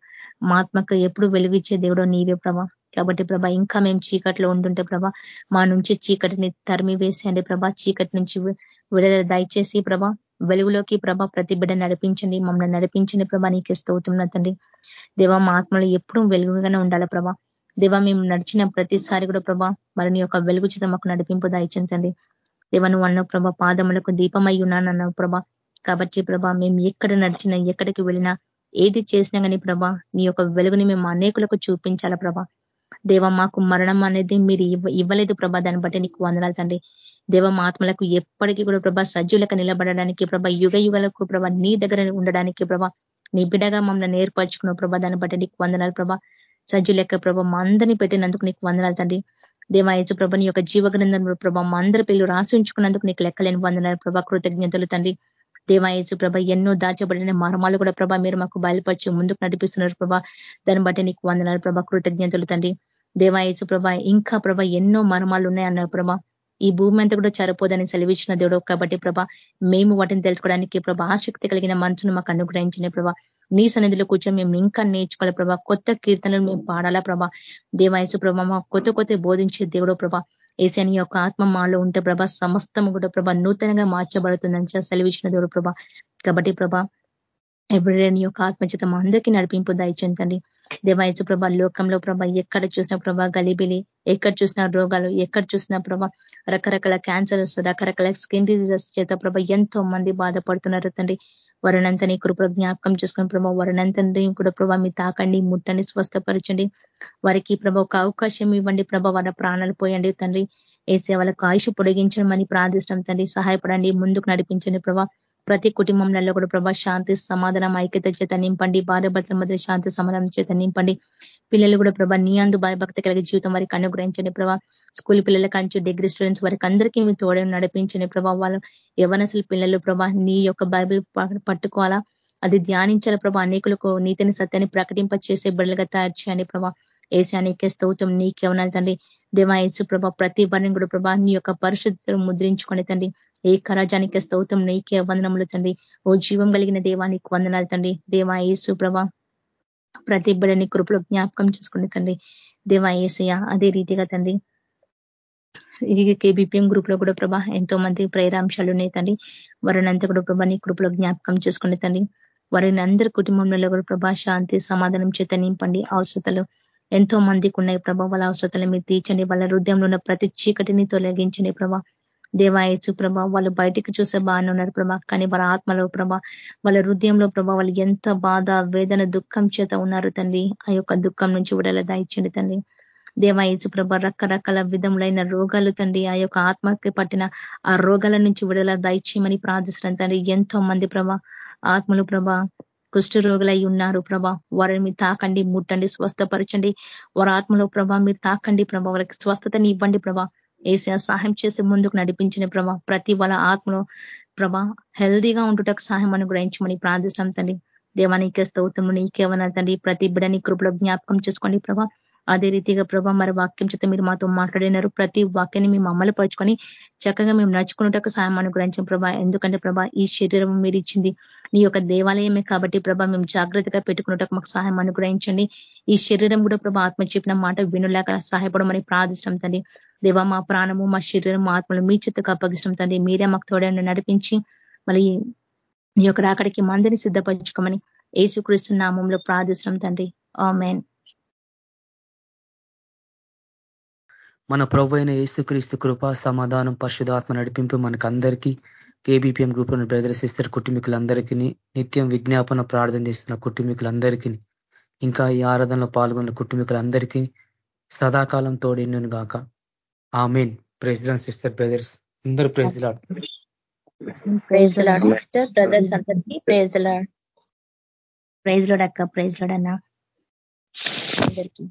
మా ఆత్మకు ఎప్పుడు వెలుగిచ్చే దేవుడో నీవే ప్రభా. కాబట్టి ప్రభా ఇంకా మేము చీకట్లో ఉండుంటే ప్రభా మా నుంచి చీకటిని తరిమి వేసేయండి ప్రభా. చీకటి నుంచి విడుదల దయచేసి ప్రభా వెలుగులోకి ప్రభా ప్రతి బిడ్డ నడిపించండి మమ్మల్ని నడిపించండి ప్రభా నీకే స్తవుతున్నా తండ్రి. దేవా మా ఆత్మలు ఎప్పుడూ వెలుగుగానే ఉండాలి ప్రభా. దేవా మేము నడిచిన ప్రతిసారి కూడా ప్రభా మరి నీ యొక్క వెలుగు చేత మాకు నడిపింపు దాయించండి దేవ నువ్వు అన్న ప్రభా పాదములకు దీపమై ఉన్నానన్నావు ప్రభా. కాబట్టి ప్రభా మేము ఎక్కడ నడిచినా ఎక్కడికి వెళ్ళినా ఏది చేసినా కానీ ప్రభా నీ యొక్క వెలుగుని మేము అనేకులకు చూపించాలా ప్రభా. దేవ మాకు మరణం అనేది మీరు ఇవ్వలేదు ప్రభా దాన్ని బట్టి నీకు వందనాలు తండ్రి. దేవ ఆత్మలకు ఎప్పటికీ కూడా ప్రభా సజ్జులకు నిలబడడానికి ప్రభా యుగ యుగలకు ప్రభా నీ దగ్గర ఉండడానికి ప్రభా నీ బిడగా మమ్మల్ని నేర్పరచుకున్న ప్రభా దాన్ని బట్టి నీకు వందనాలు ప్రభా. సజ్జు లెక్క ప్రభా మా అందరినీ పెట్టినందుకు నీకు వందనాలు తండ్రి. దేవాయచు ప్రభ నీ యొక్క జీవగ్రంథంలో ప్రభా మా అందరి పిల్లలు రాసి ఉంచుకున్నందుకు నీకు లెక్కలేని వందనాలు ప్రభా కృతజ్ఞతలు తండ్రి. దేవాయచు ప్రభ ఎన్నో దాచబడిన మర్మాలు కూడా ప్రభా మీరు మాకు బయలుపరిచి ముందుకు నడిపిస్తున్నారు ప్రభా. దాన్ని బట్టి నీకు వందనాలు ప్రభా కృతజ్ఞతలు తండ్రి. దేవాయచు ప్రభ ఇంకా ప్రభ ఎన్నో మర్మాలు ఉన్నాయన్నారు ప్రభా. ఈ భూమి అంతా కూడా చరిపోదని సెలవిచ్చిన దేవుడు కాబట్టి ప్రభా మేము వాటిని తెలుసుకోవడానికి ప్రభా ఆసక్తి కలిగిన మనసును మాకు అనుగ్రహించిన ప్రభా. నీ సన్నిధిలో కూర్చొని మేము ఇంకా నేర్చుకోవాలి ప్రభా. కొత్త కీర్తనలు మేము పాడాలా ప్రభా. దేవాయసు ప్రభ మా కొత్త కొత్త బోధించే దేవుడో ప్రభా. ఏసని యొక్క ఆత్మ మాలో ఉంటే ప్రభా సమస్తం కూడా ప్రభా నూతనంగా మార్చబడుతుందని సెలవిచ్చిన దేవుడు ప్రభ. కాబట్టి ప్రభ ఎవ్రీడే యొక్క ఆత్మచిత మా అందరికీ నడిపింపు దయచేంతండి దేవాయచు ప్రభ లోకంలో ప్రభ ఎక్కడ చూసినా ప్రభా గలిబిలి ఎక్కడ చూసినా రోగాలు ఎక్కడ చూసినా ప్రభా రకరకాల క్యాన్సర్స్ రకరకాల స్కిన్ డిజీజెస్ చేత ప్రభా ఎంతో మంది బాధపడుతున్నారు తండ్రి. వరణంతని కృప జ్ఞాపకం చేసుకుని ప్రభావ వరణంతని కూడా ప్రభావ మీ తాకండి ముట్టని స్వస్థపరచండి. వారికి ప్రభా ఒక అవకాశం ఇవ్వండి ప్రభా వాళ్ళ ప్రాణాలు పోయండి తండ్రి. ఏసే వాళ్ళకు ఆయుష అని ప్రార్థిస్తాం తండ్రి. సహాయపడండి ముందుకు నడిపించండి ప్రభా. ప్రతి కుటుంబంలో కూడా ప్రభా శాంతి సమాధానం ఐక్యత చేత నింపండి. భార్య భర్తల మధ్య శాంతి సమాధానం చేత నింపండి. పిల్లలు కూడా ప్రభా నీ అందు భయభక్తి కలిగే జీవితం వారికి అనుగ్రహించండి ప్రభా. స్కూల్ పిల్లల కంచు డిగ్రీ స్టూడెంట్స్ వారికి అందరికీ మీ తోడే నడిపించండి ప్రభా. వాళ్ళు ఎవరసలు పిల్లలు ప్రభా నీ యొక్క బైబిల్ పట్టుకోవాలా? అది ధ్యానించాల ప్రభా? అనేకులకు నీతిని సత్యాన్ని ప్రకటింప చేసే బిడ్డలుగా తయారు చేయండి ప్రభా. ఏసా నీకే స్తౌతం నీకేమనాలి తండ్రి. దేవా యేసు ప్రభా ప్రతి వారిని కూడా ప్రభా నీ యొక్క పరిశుద్ధ ముద్రించుకొని తండ్రి. ఏ కరాజానికి స్తోత్రం నీకే వందనములు తండ్రి. ఓ జీవం కలిగిన దేవానికి వందనాలు తండ్రి. దేవా యేసు ప్రభా ప్రతి బిడ్డని కృపలో జ్ఞాపకం చేసుకుని తండ్రి. దేవా ఏసయ్య అదే రీతిగా తండ్రి. ఇది కేబిపిఎం గ్రూప్లో కూడా ప్రభా ఎంతో మంది ప్రేరాంశాలు ఉన్నాయి తండ్రి. వారిని అంతా కూడా ప్రభా నీ కృపలో జ్ఞాపకం చేసుకుని తండ్రి. వారిని అందరి కుటుంబంలో కూడా ప్రభా శాంతి సమాధానం చేత నింపండి అవసరతలు. ఎంతో మందికి ఉన్నాయి ప్రభా వాళ్ళ అవసరతలు మీరు తీర్చండి. వాళ్ళ హృదయంలో ఉన్న ప్రతి చీకటిని తొలగించండి ప్రభా. దేవాయచు ప్రభా వాళ్ళు బయటికి చూసే బాగానే ఉన్నారు ప్రభా. కానీ వాళ్ళ ఆత్మలో ప్రభా వాళ్ళ హృదయంలో ప్రభా వాళ్ళు ఎంత బాధ వేదన దుఃఖం చేత ఉన్నారు తండ్రి ఆ యొక్క దుఃఖం నుంచి విడల దాయించండి తండ్రి దేవాయచు ప్రభ రకరకాల విధములైన రోగాలు తండ్రి ఆ యొక్క ఆత్మకి పట్టిన ఆ రోగాల నుంచి విడుదల దయచేయమని ప్రార్థిస్తున్నాను తండ్రి ఎంతో మంది ప్రభ ఆత్మలు ప్రభ కుష్ఠ రోగులై ఉన్నారు ప్రభా. వారిని మీరు తాకండి ముట్టండి స్వస్థపరచండి. వారి ఆత్మలో ప్రభా మీరు తాకండి ప్రభా. వారికి స్వస్థతని ఇవ్వండి ప్రభా. ఏసీ సహాయం చేసి ముందుకు నడిపించిన ప్రభా ప్రతి వాళ్ళ ఆత్మలో ప్రభా హెల్దీగా ఉంటుటకు సహాయం అనుగ్రహించమని ప్రార్థిస్తాం తండ్రి. దేవానికి స్తోత్రము నీకేమన్నా తండ్రి. ప్రతి బిడని కృపలో జ్ఞాపకం చేసుకోండి ప్రభా. అదే రీతిగా ప్రభా మరి వాక్యం చేత మీరు మాతో మాట్లాడినారు. ప్రతి వాక్యాన్ని మేము అమలు పరుచుకొని చక్కగా మేము నడుచుకున్నటకు సాయం అనుగ్రహించాం ప్రభా. ఎందుకంటే ప్రభా ఈ శరీరం మీరు ఇచ్చింది నీ యొక్క దేవాలయమే కాబట్టి ప్రభా మేము జాగ్రత్తగా పెట్టుకున్నటకు మాకు సహాయం అనుగ్రహించండి. ఈ శరీరం కూడా ప్రభా ఆత్మ చెప్పిన మాట వినులేక సహాయపడమని ప్రార్థిష్టం తండ్రి. దేవా మా ప్రాణము మా శరీరం ఆత్మలు మీ చెత్తకు అప్పగిష్టం తండ్రి. మీరే మాకు తోడని నడిపించి మళ్ళీ నీ యొక్క రాకడికి మందిని సిద్ధపరచుకోమని ఏసుక్రీస్తు నామంలో ప్రార్థిష్టం తండ్రి. ఆమెన్. మన ప్రభు అయిన ఏసుక్రీస్తు కృప సమాధానం పరిశుధాత్మ నడిపింపు మనకందరికీ కేబీపీఎం గ్రూప్లో బ్రదర్ సిస్టర్ కుటుంబీకులందరికీ నిత్యం విజ్ఞాపన ప్రార్థన చేస్తున్న కుటుంబీకులందరికీ ఇంకా ఈ ఆరాధనలో పాల్గొన్న కుటుంబీకులందరికీ సదాకాలం తోడిన్నును గాక. ఆ మెయిన్ ప్రెసిడెంట్ సిస్టర్ బ్రదర్స్. అందరూ praise Lord praise Lord sister brothers అందరికీ ప్రైజ్ లాడ్ ప్రైజ్ లోడ్ అక్క ప్రైజ్ లోడ్ అన్న. అందరికీ.